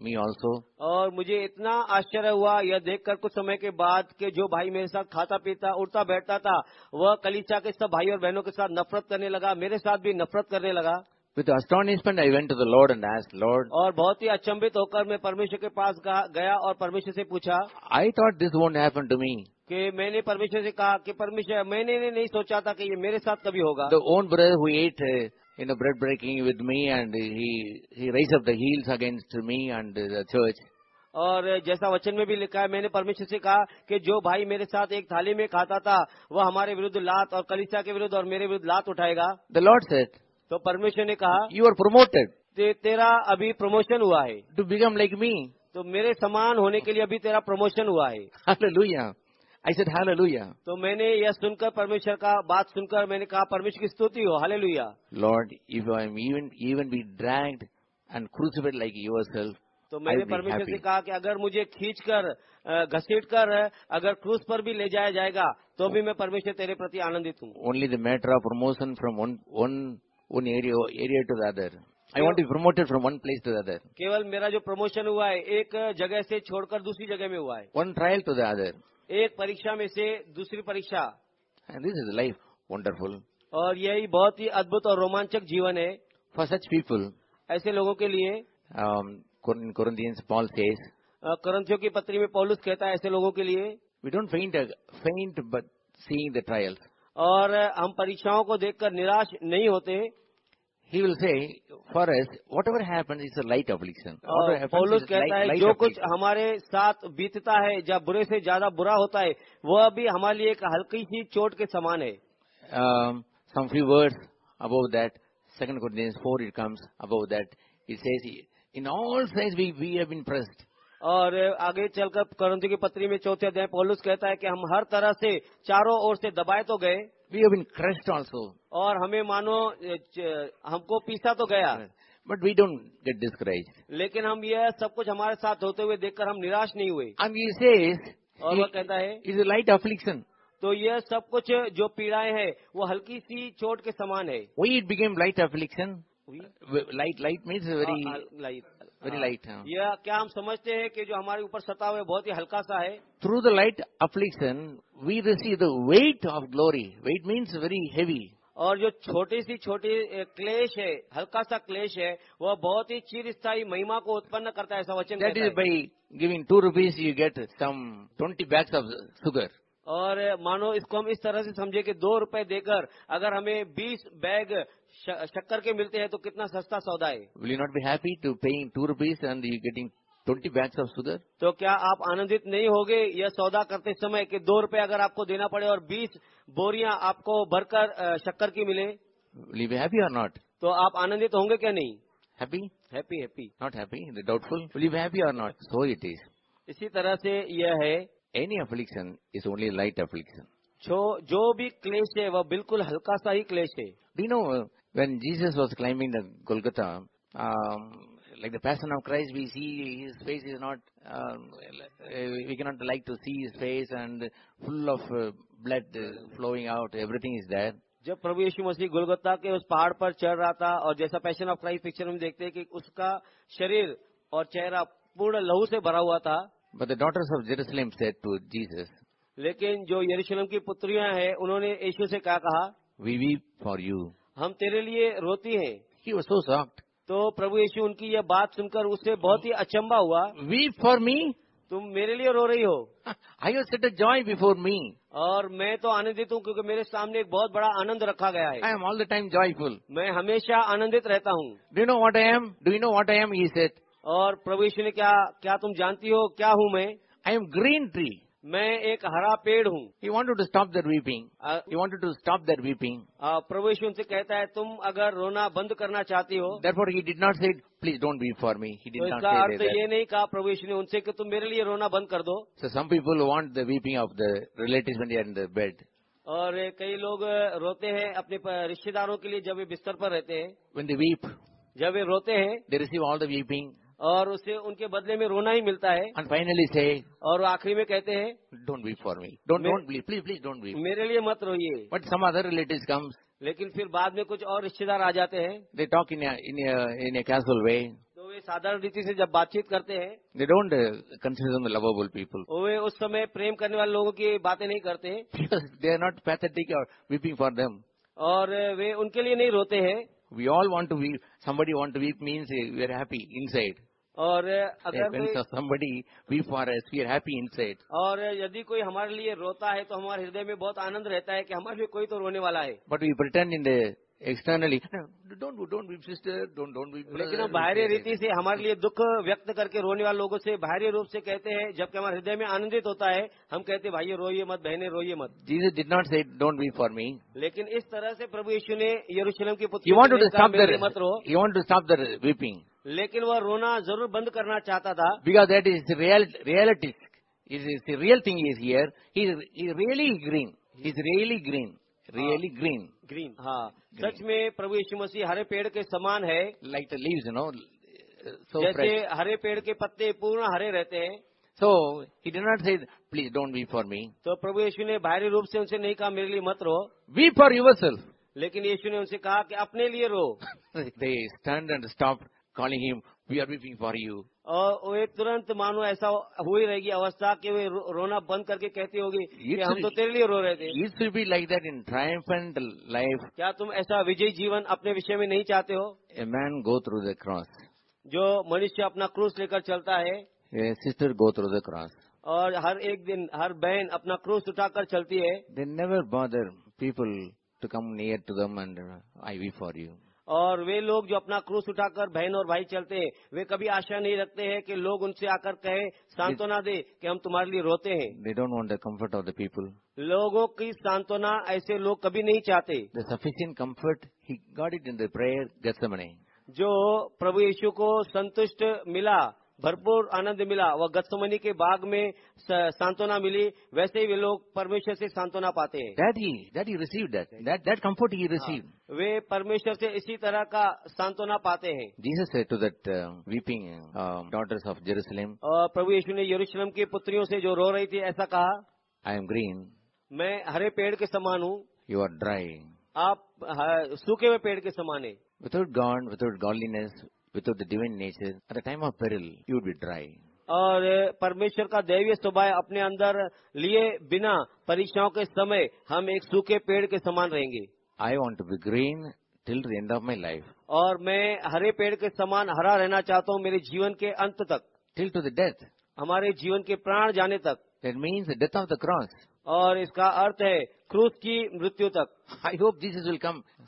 me also. और मुझे इतना आश्चर्य हुआ यह देखकर कुछ समय के बाद कि जो भाई मेरे साथ खाता पीता उठता बैठता था वह कलीचा के सब भाई और बहनों के साथ नफरत करने लगा मेरे साथ भी नफरत करने लगा With astonishment, I went to the Lord and asked, Lord, और बहुत ही अचंभित होकर मैं परमेश्वर के पास गया और परमेश्वर से पूछा I thought this won't happen to me. कि मैंने परमेश्वर से कहा कि परमेश्वर मैंने नहीं सोचा था कि ये मेरे साथ कभी होगा The own brother who ate, you know, bread breaking with me and he, he raised up the heels against me and the church. और जैसा वचन में भी लिखा है मैंने परमेश्वर से कहा कि जो भाई मेरे साथ एक थाली में खाता था वह हमारे विरुद्ध लात और कलिसा के विरुद्ध और मेरे विरुद्ध लात उठाएगा। द लॉर्ड said, तो परमेश्वर ने कहा यू आर प्रोमोटेड ते, तेरा अभी प्रमोशन हुआ है। To बिकम लाइक मी तो मेरे समान होने के लिए अभी तेरा प्रमोशन हुआ है। Hallelujah. आई सेड हालेलुया तो मैंने यह सुनकर परमेश्वर का बात सुनकर मैंने कहा परमेश्वर की स्तुति हो hallelujah Lord if I am even even be dragged and crucified like yourself तो मैंने परमेश्वर से कहा कि अगर मुझे खींचकर घसीटकर अगर क्रूज पर भी ले जाया जाएगा तो भी मैं परमेश्वर तेरे प्रति आनंदित हूँ। Only the matter of promotion from one one area to the other I want to promoted from one place to the other केवल मेरा जो प्रमोशन हुआ है एक जगह से छोड़कर दूसरी जगह में हुआ है। One trial to the other एक परीक्षा में से दूसरी परीक्षा। दिस इज़ लाइफ वंडरफुल और यही बहुत ही अद्भुत और रोमांचक जीवन है। फॉर सच पीपुल ऐसे लोगों के लिए पॉल सेज करंथियों की पत्री में पॉलिस कहता है ऐसे लोगों के लिए we don't faint faint but seeing trials और हम परीक्षाओं को देखकर निराश नहीं होते। He will say, for us, whatever happens is a light affliction. और Whatever happens पौलुस कहता है light जो कुछ. हमारे साथ बीतता है जब बुरे से ज़्यादा बुरा होता है वह भी हमारे लिए एक हल्की सी चोट के समान है Um, some few words above that. Second Corinthians 4, it comes above that. It says, in all things we, we have been pressed. और आगे चलकर करंथियों की पत्री में चौथे अध्याय पौलुस कहता है कि हम हर तरह से चारों ओर से दबाए तो गए we have been crushed also और हमें मानो हमको पीसा तो गया। But we don't get discourage लेकिन हम यह सब कुछ हमारे साथ होते हुए देखकर हम निराश नहीं हुए। हम says, और वह कहता है इज़ लाइट अफ्लिक्शन तो यह सब कुछ जो पीड़ाएँ हैं वो हल्की सी चोट के समान है। वही it became light affliction light light means very light very light है यह क्या हम समझते हैं कि जो हमारे ऊपर सता हुआ बहुत ही हल्का सा है। Through the light affliction we receive the weight of glory weight means very heavy और जो छोटी सी छोटी क्लेश है हल्का सा क्लेश है वह बहुत ही चिरस्थाई महिमा को उत्पन्न करता है ऐसा वचन that by giving two rupees you get some twenty bags of sugar और मानो इसको हम इस तरह से समझे कि दो रुपए देकर अगर हमें बीस बैग शक्कर के मिलते हैं तो कितना सस्ता सौदा है Will you not be happy to paying two rupees and you getting 20 bags of sugar? तो क्या आप आनंदित नहीं होगे यह सौदा करते समय कि दो रुपए अगर आपको देना पड़े और बीस बोरियाँ आपको भरकर शक्कर की मिले you be happy or not? तो आप आनंदित होंगे क्या नहीं? Happy happy Not happy? Doubtful? Will you be happy or not? So it is. इसी तरह से यह है Any affliction is only light affliction. जो जो भी क्लेश है वह बिल्कुल हल्का सा ही क्लेश है Do you know uh, when Jesus was climbing the Golgotha, um, like the Passion of Christ, we see his face is not, um, uh, we cannot like to see his face and full of uh, blood uh, flowing out, everything is there. जब प्रभु यीशु मसीह गुलगत्ता के उस पहाड़ पर चढ़ रहा था और जैसा पैशन ऑफ़ क्राइस्ट पिक्चर में देखते हैं कि उसका शरीर और चेहरा पूर्ण लहू से भरा हुआ था But the daughters of Jerusalem said to Jesus. लेकिन जो यरूशलेम की पुत्रियाँ हैं उन्होंने यीशु से क्या कहा? वी वी फॉर यू हम तेरे लिए रोती है। He was so shocked. तो प्रभु यीशु उनकी यह बात सुनकर उससे बहुत ही अचंबा हुआ। वी फॉर मी तुम मेरे लिए रो रही हो। I was set a joy before me और मैं तो आनंदित हूँ क्योंकि मेरे सामने एक बहुत बड़ा आनंद रखा गया है। I am all the time joyful मैं हमेशा आनंदित रहता हूँ। Do know what I am do know what I am he set और प्रवेश ने क्या क्या तुम जानती हो क्या हूँ मैं? आई एम ग्रीन ट्री मैं एक हरा पेड़ हूँ। You want to stop their weeping you want to stop their weeping प्रवेश उनसे कहता है तुम अगर रोना बंद करना चाहती हो therefore you did not say please don't weep for me did not अर्थ ये नहीं कहा प्रवेश ने उनसे कि तुम मेरे लिए रोना बंद कर दो। Some people want the weeping of the relative bed और कई लोग रोते हैं अपने रिश्तेदारों के लिए जब वे बिस्तर पर रहते हैं। वीप जब वे रोते हैं they receive all the weeping और उसे उनके बदले में रोना ही मिलता है। And finally say, और आखिरी में कहते हैं don't be for me don't be please please don't be मेरे लिए मत रोइए। But some other relative comes लेकिन फिर बाद में कुछ और रिश्तेदार आ जाते हैं। They talk in in A castle वे तो वे साधारण रीति से जब बातचीत करते हैं they don't consider the lovable people वे उस समय प्रेम करने वाले लोगों की बातें नहीं करते। दे आर नॉट पैथेटिक और वीपिंग फॉर देम और वे उनके लिए नहीं रोते हैं। We all want to weep somebody want to weep means we are happy inside और अगर somebody we for us we happy in set और यदि कोई हमारे लिए रोता है तो हमारे हृदय में बहुत आनंद रहता है कि हमारे लिए कोई तो रोने वाला है। But we pretend in externally don't don't be sister don't don't be लेकिन हम बाहरी रीति से हमारे लिए दुख व्यक्त करके रोने वाले लोगों से बाहरी रूप से कहते हैं जबकि हमारे हृदय में आनंदित होता है हम कहते हैं भाइयों रोइए मत बहने रोइए मत। Jesus did not say don't be for me लेकिन इस तरह से प्रभु यीशु ने यरूशलेम की पुत्र मत रो you want to stop the weeping लेकिन वह रोना ज़रूर बंद करना चाहता था। Because that is real reality is is real thing is here is really green is really green really green green हाँ। सच में प्रभु यीशु मसीह हरे पेड़ के समान है। Like the leaves no so जैसे हरे पेड़ के पत्ते पूर्ण हरे रहते हैं। So he did not say please don't weep for me तो प्रभु यीशु ने बाहरी रूप से उनसे नहीं कहा मेरे लिए मत रो। वी फॉर यूवर सेल्फ लेकिन यीशु ने उनसे कहा कि अपने लिए रो। They stand and stopped calling him, "We are weeping for you." और वे तुरंत मानो ऐसा हुई रहेगी अवस्था कि वे रोना बंद करके कहती होगी कि ये हम तो तेरे लिए रो रहे थे should be like that in triumphant life. क्या तुम ऐसा विजयी जीवन अपने विषय में नहीं चाहते हो A man go through the cross. जो मनुष्य अपना क्रूस लेकर चलता है A sister go through the cross. और हर एक दिन हर बहन अपना क्रूस उठाकर चलती है They never bother people to come near to them and uh, I weep for you. और वे लोग जो अपना क्रूस उठाकर बहन और भाई चलते हैं वे कभी आशा नहीं रखते हैं कि लोग उनसे आकर कहे सांत्वना दे कि हम तुम्हारे लिए रोते हैं। They don't want the comfort of the people लोगों की सांत्वना ऐसे लोग कभी नहीं चाहते। The sufficient comfort, he got it in the prayer Gethsemane. जो प्रभु यीशु को संतुष्ट मिला भरपूर आनंद मिला। वह गत्समनी के बाग में सांत्वना मिली। वैसे ही वे लोग परमेश्वर से सांत्वना पाते हैं। हाँ। वे परमेश्वर से इसी तरह का सांत्वना पाते हैं। Jesus to that weeping daughters of Jerusalem प्रभु यीशु ने यरूशलेम की पुत्रियों से जो रो रही थी ऐसा कहा आई एम ग्रीन मैं हरे पेड़ के समान हूँ। यू आर ड्राई आप हाँ, सूखे हुए पेड़ के समान है। Without gone without godliness without the divine nature at the time of peril you would be dry. और परमेश्वर का दैवीय स्वभाव अपने अंदर लिए बिना परीक्षाओं के समय हम एक सूखे पेड़ के समान रहेंगे। I want to be green till the end of my life और मैं हरे पेड़ के समान हरा रहना चाहता हूँ मेरे जीवन के अंत तक। टिल टू द डेथ हमारे जीवन के प्राण जाने तक। It means death of the cross और इसका अर्थ है क्रूस की मृत्यु तक। I hope this is will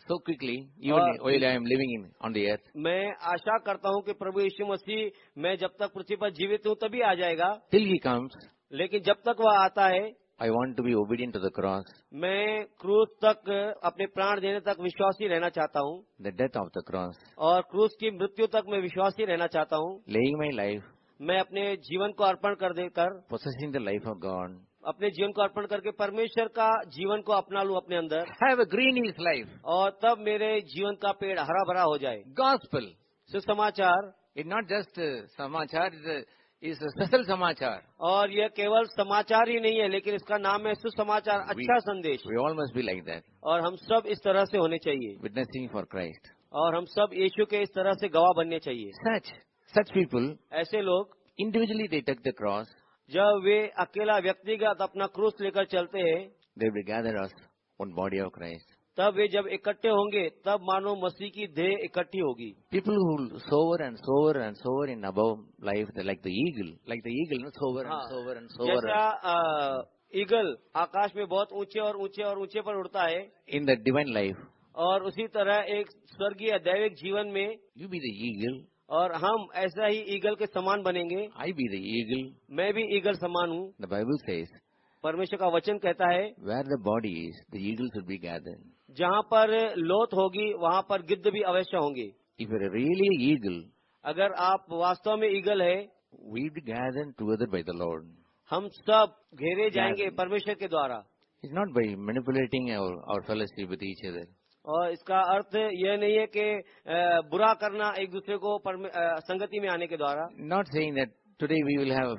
so quickly I am living in on the earth मैं आशा करता हूँ कि प्रभु यीशु मसीह मैं जब तक पृथ्वी पर जीवित हूँ तभी आ जाएगा। टिल ही कम्स लेकिन जब तक वह आता है I want to be obedient to the cross मैं क्रूस तक अपने प्राण देने तक विश्वासी रहना चाहता हूँ। The death of the cross और क्रूस की मृत्यु तक मैं विश्वासी रहना चाहता हूँ। लेइंग माई लाइफ मैं अपने जीवन को अर्पण कर देकर possessing the life of God अपने जीवन को अर्पण करके परमेश्वर का जीवन को अपना लू अपने अंदर। Have a green is life और तब मेरे जीवन का पेड़ हरा भरा हो जाए। गॉस्पल सुसमाचार। इज़ नॉट जस्ट समाचार इज़ इज़ सफल समाचार. और यह केवल समाचार ही नहीं है लेकिन इसका नाम है सुसमाचार अच्छा we, संदेश। We all must be like that और हम सब इस तरह से होने चाहिए। विटनेसिंग फॉर क्राइस्ट और हम सब यीशु के इस तरह से गवाह बनने चाहिए। सच सच पीपुल ऐसे लोग individually they take the cross जब वे अकेला व्यक्तिगत अपना क्रूस लेकर चलते हैं तब वे जब इकट्ठे होंगे तब मानो मसीह की देह इकट्ठी होगी। People whoever and soar and soar in up life like the like the soar soar and soar eagle आकाश में बहुत ऊँचे और ऊँचे और ऊँचे पर उड़ता है। इन द डिवाइन लाइफ और उसी तरह एक स्वर्गीय दैविक जीवन में यू बी दीगल और हम ऐसा ही ईगल के समान बनेंगे। आई बी दीगल मैं भी ईगल समान हूँ। बाइबल से परमेश्वर का वचन कहता है where the body is the eagle should be gather जहाँ पर लोथ होगी वहाँ पर गिद्ध भी अवश्य होंगे। इफ़ यू रियली ईगल अगर आप वास्तव में ईगल है we'd gather together by the Lord हम सब घेरे जाएँगे परमेश्वर के द्वारा। इज़ नॉट बाई मेनिपुलेटिंग और फेलोशिप विद ईच अदर और इसका अर्थ यह नहीं है कि बुरा करना एक दूसरे को संगति में आने के द्वारा। Not set today we will have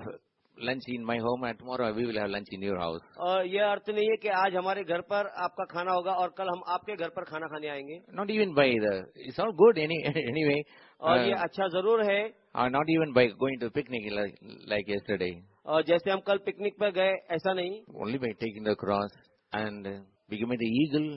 lunch in my home and tomorrow we will have lunch in your house और यह अर्थ नहीं है कि आज हमारे घर पर आपका खाना होगा और कल हम आपके घर पर खाना खाने आएँगे। Not even by it's not good any anyway और ये अच्छा ज़रूर है। Not even by going to picnic like yesterday और जैसे हम कल पिकनिक पर गए ऐसा नहीं। Only by taking the cross and becoming the eagle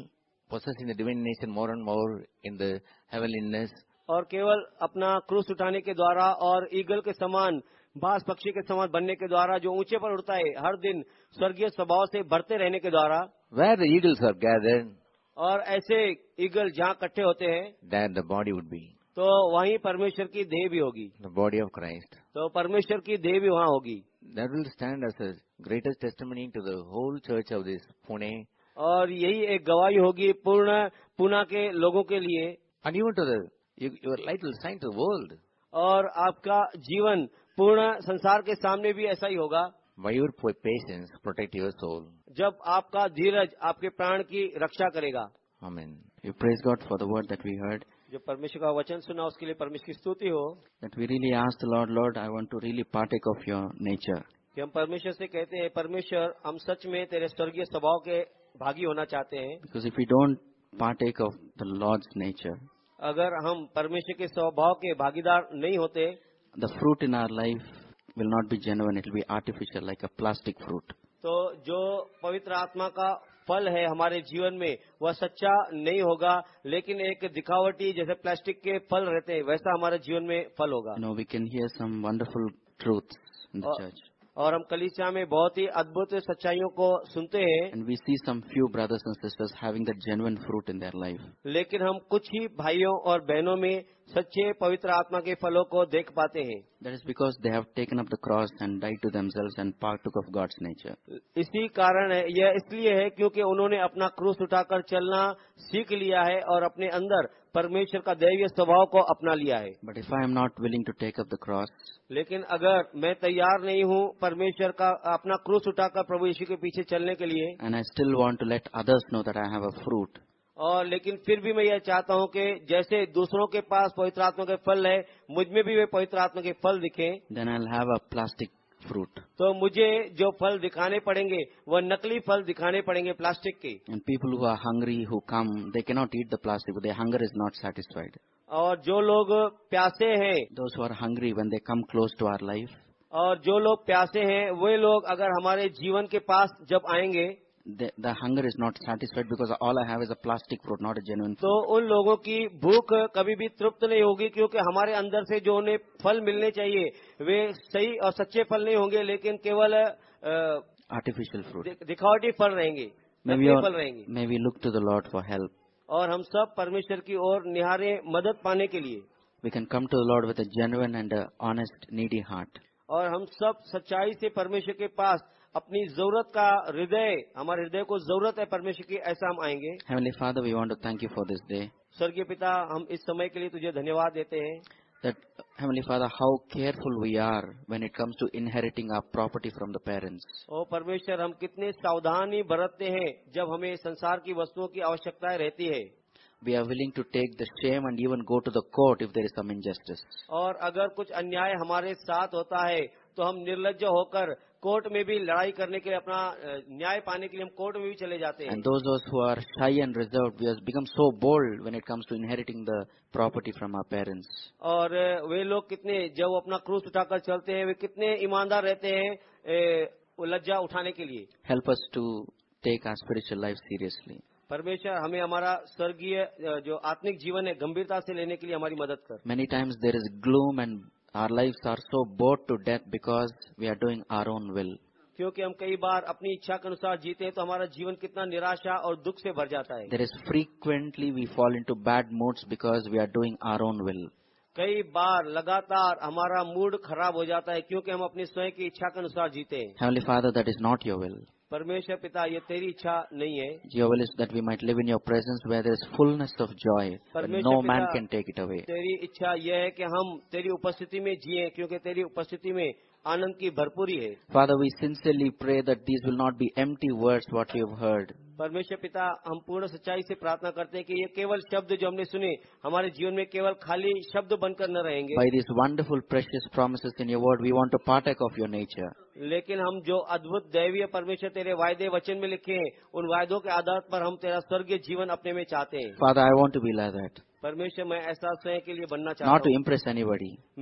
possessing the divine nature more and more in the heavenliness. और केवल अपना क्रूस उठाने के द्वारा और ईगल के समान बास पक्षी के समान बनने के द्वारा जो ऊँचे पर उड़ता है हर दिन स्वर्गीय स्वभाव से बढ़ते रहने के द्वारा Where the eagles are gathered, और ऐसे ईगल जहाँ इकट्ठे होते हैं there the body would be. तो वहीं परमेश्वर की देह भी होगी The body of Christ. तो परमेश्वर की देह भी वहाँ होगी That will stand as a greatest testimony to the whole church of this Pune और यही एक गवाही होगी पूर्ण पुना के लोगों के लिए। Your light will shine to world और आपका जीवन पूर्ण संसार के सामने भी ऐसा ही होगा। May your for patience protect your soul जब आपका धीरज आपके प्राण की रक्षा करेगा। Amen you praise God for the word that we heard जो परमेश्वर का वचन सुना उसके लिए परमेश्वर की स्तुति हो। That we really ask the Lord Lord I want to really partake of your nature हम परमेश्वर से कहते हैं परमेश्वर हम सच में तेरे स्वर्गीय स्वभाव के भागी होना चाहते हैं। Because if you don't partake of the Lord's nature अगर हम परमेश्वर के स्वभाव के भागीदार नहीं होते the fruit in our life will not be genuine it be artificial like a plastic fruit तो जो पवित्र आत्मा का फल है हमारे जीवन में वह सच्चा नहीं होगा लेकिन एक दिखावटी जैसे प्लास्टिक के फल रहते हैं वैसा हमारे जीवन में फल होगा। No we can hear some wonderful truth और हम कलिसिया में बहुत ही अद्भुत सच्चाइयों को सुनते हैं। Genuine fruit in their life लेकिन हम कुछ ही भाइयों और बहनों में सच्चे पवित्र आत्मा के फलों को देख पाते हैं। Cross and and part of God's nature इसी कारण है यह इसलिए है क्योंकि उन्होंने अपना क्रूस उठाकर चलना सीख लिया है और अपने अंदर परमेश्वर का दैवीय स्वभाव को अपना लिया है। But if I am not willing to take up the cross, लेकिन अगर मैं तैयार नहीं हूँ परमेश्वर का अपना क्रूस उठाकर प्रभु यीशु के पीछे चलने के लिए and I still want to let others know that I have a fruit, और लेकिन फिर भी मैं यह चाहता हूँ कि जैसे दूसरों के पास पवित्र आत्मा के फल है मुझमें भी वे पवित्र आत्मा के फल दिखें then I'll have a plastic fruit. तो मुझे जो फल दिखाने पड़ेंगे वह नकली फल दिखाने पड़ेंगे प्लास्टिक के And people who are hungry, who come, they cannot eat the plastic, their hunger is not satisfied. और जो लोग प्यासे हैं Those who are hungry, when they come close to our life, और जो लोग प्यासे हैं वे लोग अगर हमारे जीवन के पास जब आएँगे the, the hunger is not satisfied because all I have is a plastic fruit, not a genuine fruit. तो उन लोगों की भूख कभी भी तृप्त नहीं होगी क्योंकि हमारे अंदर से जो उन्हें फल मिलने चाहिए वे सही और सच्चे फल नहीं होंगे लेकिन केवल अ, Artificial fruit. दि- दिखावटी फल रहेंगे फल रहेंगे may we look to the Lord for help. और हम सब परमेश्वर की ओर निहारे मदद पाने के लिए We can come to the Lord with a genuine and a honest, needy heart. और हम सब सच्चाई से परमेश्वर के पास अपनी ज़रूरत का हृदय हमारे हृदय को ज़रूरत है परमेश्वर की ऐसा हम आएँगे Heavenly Father, we want to thank you for this day. स्वर्गीय पिता हम इस समय के लिए तुझे धन्यवाद देते हैं That, Heavenly Father, how careful we are when it comes to inheriting our property from the parents. ओ परमेश्वर हम कितने सावधानी बरतते हैं जब हमें संसार की वस्तुओं की आवश्यकताएँ रहती है We are willing to take the shame and even go to the court if there is some injustice. और अगर कुछ अन्याय हमारे साथ होता है तो हम निर्लज होकर कोर्ट में भी लड़ाई करने के लिए अपना न्याय पाने के लिए हम कोर्ट में भी चले जाते हैं। So bold when it comes to inheriting the property from our parents और वे लोग कितने जब अपना क्रूस उठाकर चलते हैं वे कितने ईमानदार रहते हैं लज्जा उठाने के लिए। Help us to take our spiritual life seriously परमेश्वर हमें हमारा स्वर्गीय जो आत्मिक जीवन है गंभीरता से लेने के लिए हमारी मदद कर। Many times there is gloom and our lives are so bored to death because we are doing our own will. क्योंकि हम कई बार अपनी इच्छा के अनुसार जीते हैं तो हमारा जीवन कितना निराशा और दुख से भर जाता है There is frequently we fall into bad moods because we are doing our own will. कई बार लगातार हमारा मूड खराब हो जाता है क्योंकि हम अपनी स्वयं की इच्छा के अनुसार जीते हैं Heavenly Father, that is not your will. परमेश्वर पिता ये तेरी इच्छा नहीं है। जीवलिस that we might live in your presence where there is fullness of joy no man can take it away तेरी इच्छा ये है कि हम तेरी उपस्थिति में जिए क्योंकि तेरी उपस्थिति में आनंद की भरपूरी है। Father we sincerely pray that these will not be empty words what you have heard परमेश्वर पिता हम पूर्ण सच्चाई से प्रार्थना करते हैं कि ये केवल शब्द जो हमने सुने हमारे जीवन में केवल खाली शब्द बनकर न रहेंगे। By this wonderful precious promise in your word we want to partake of your nature लेकिन हम जो अद्भुत दैवीय परमेश्वर तेरे वायदे वचन में लिखे हैं उन वायदों के आधार पर हम तेरा स्वर्गीय जीवन अपने में चाहते हैं। Father I want to be like that परमेश्वर मैं ऐसा स्वयं के लिए बनना चाहता हूँ नॉट टू इम्प्रेस एनी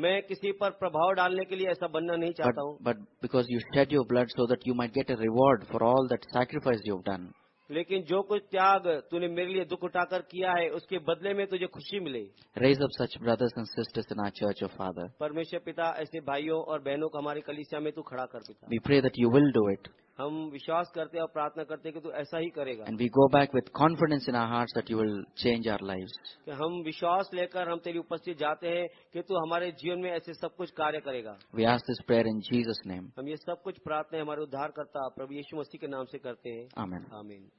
मैं किसी पर प्रभाव डालने के लिए ऐसा बनना नहीं चाहता हूँ। But because you shed your blood so that you might get a reward for all that sacrifice you done लेकिन जो कुछ त्याग तूने मेरे लिए दुख उठाकर किया है उसके बदले में तुझे खुशी मिले Raise up such brothers and sisters in our church, O Father. परमेश्वर पिता ऐसे भाइयों और बहनों को हमारी कलिसिया में तू खड़ा कर पिता We pray that you will do it. हम विश्वास करते हैं और प्रार्थना करते हैं कि तू ऐसा ही करेगा and we go back with confidence in our hearts that you will change our lives. कि हम विश्वास लेकर हम तेरी उपस्थित जाते हैं कि तू हमारे जीवन में ऐसे सब कुछ कार्य करेगा We ask this prayer in Jesus' name. हम ये सब कुछ प्रार्थना हमारे उद्धार करता प्रभु यीशु मसीह के नाम से करते हैं. आमीन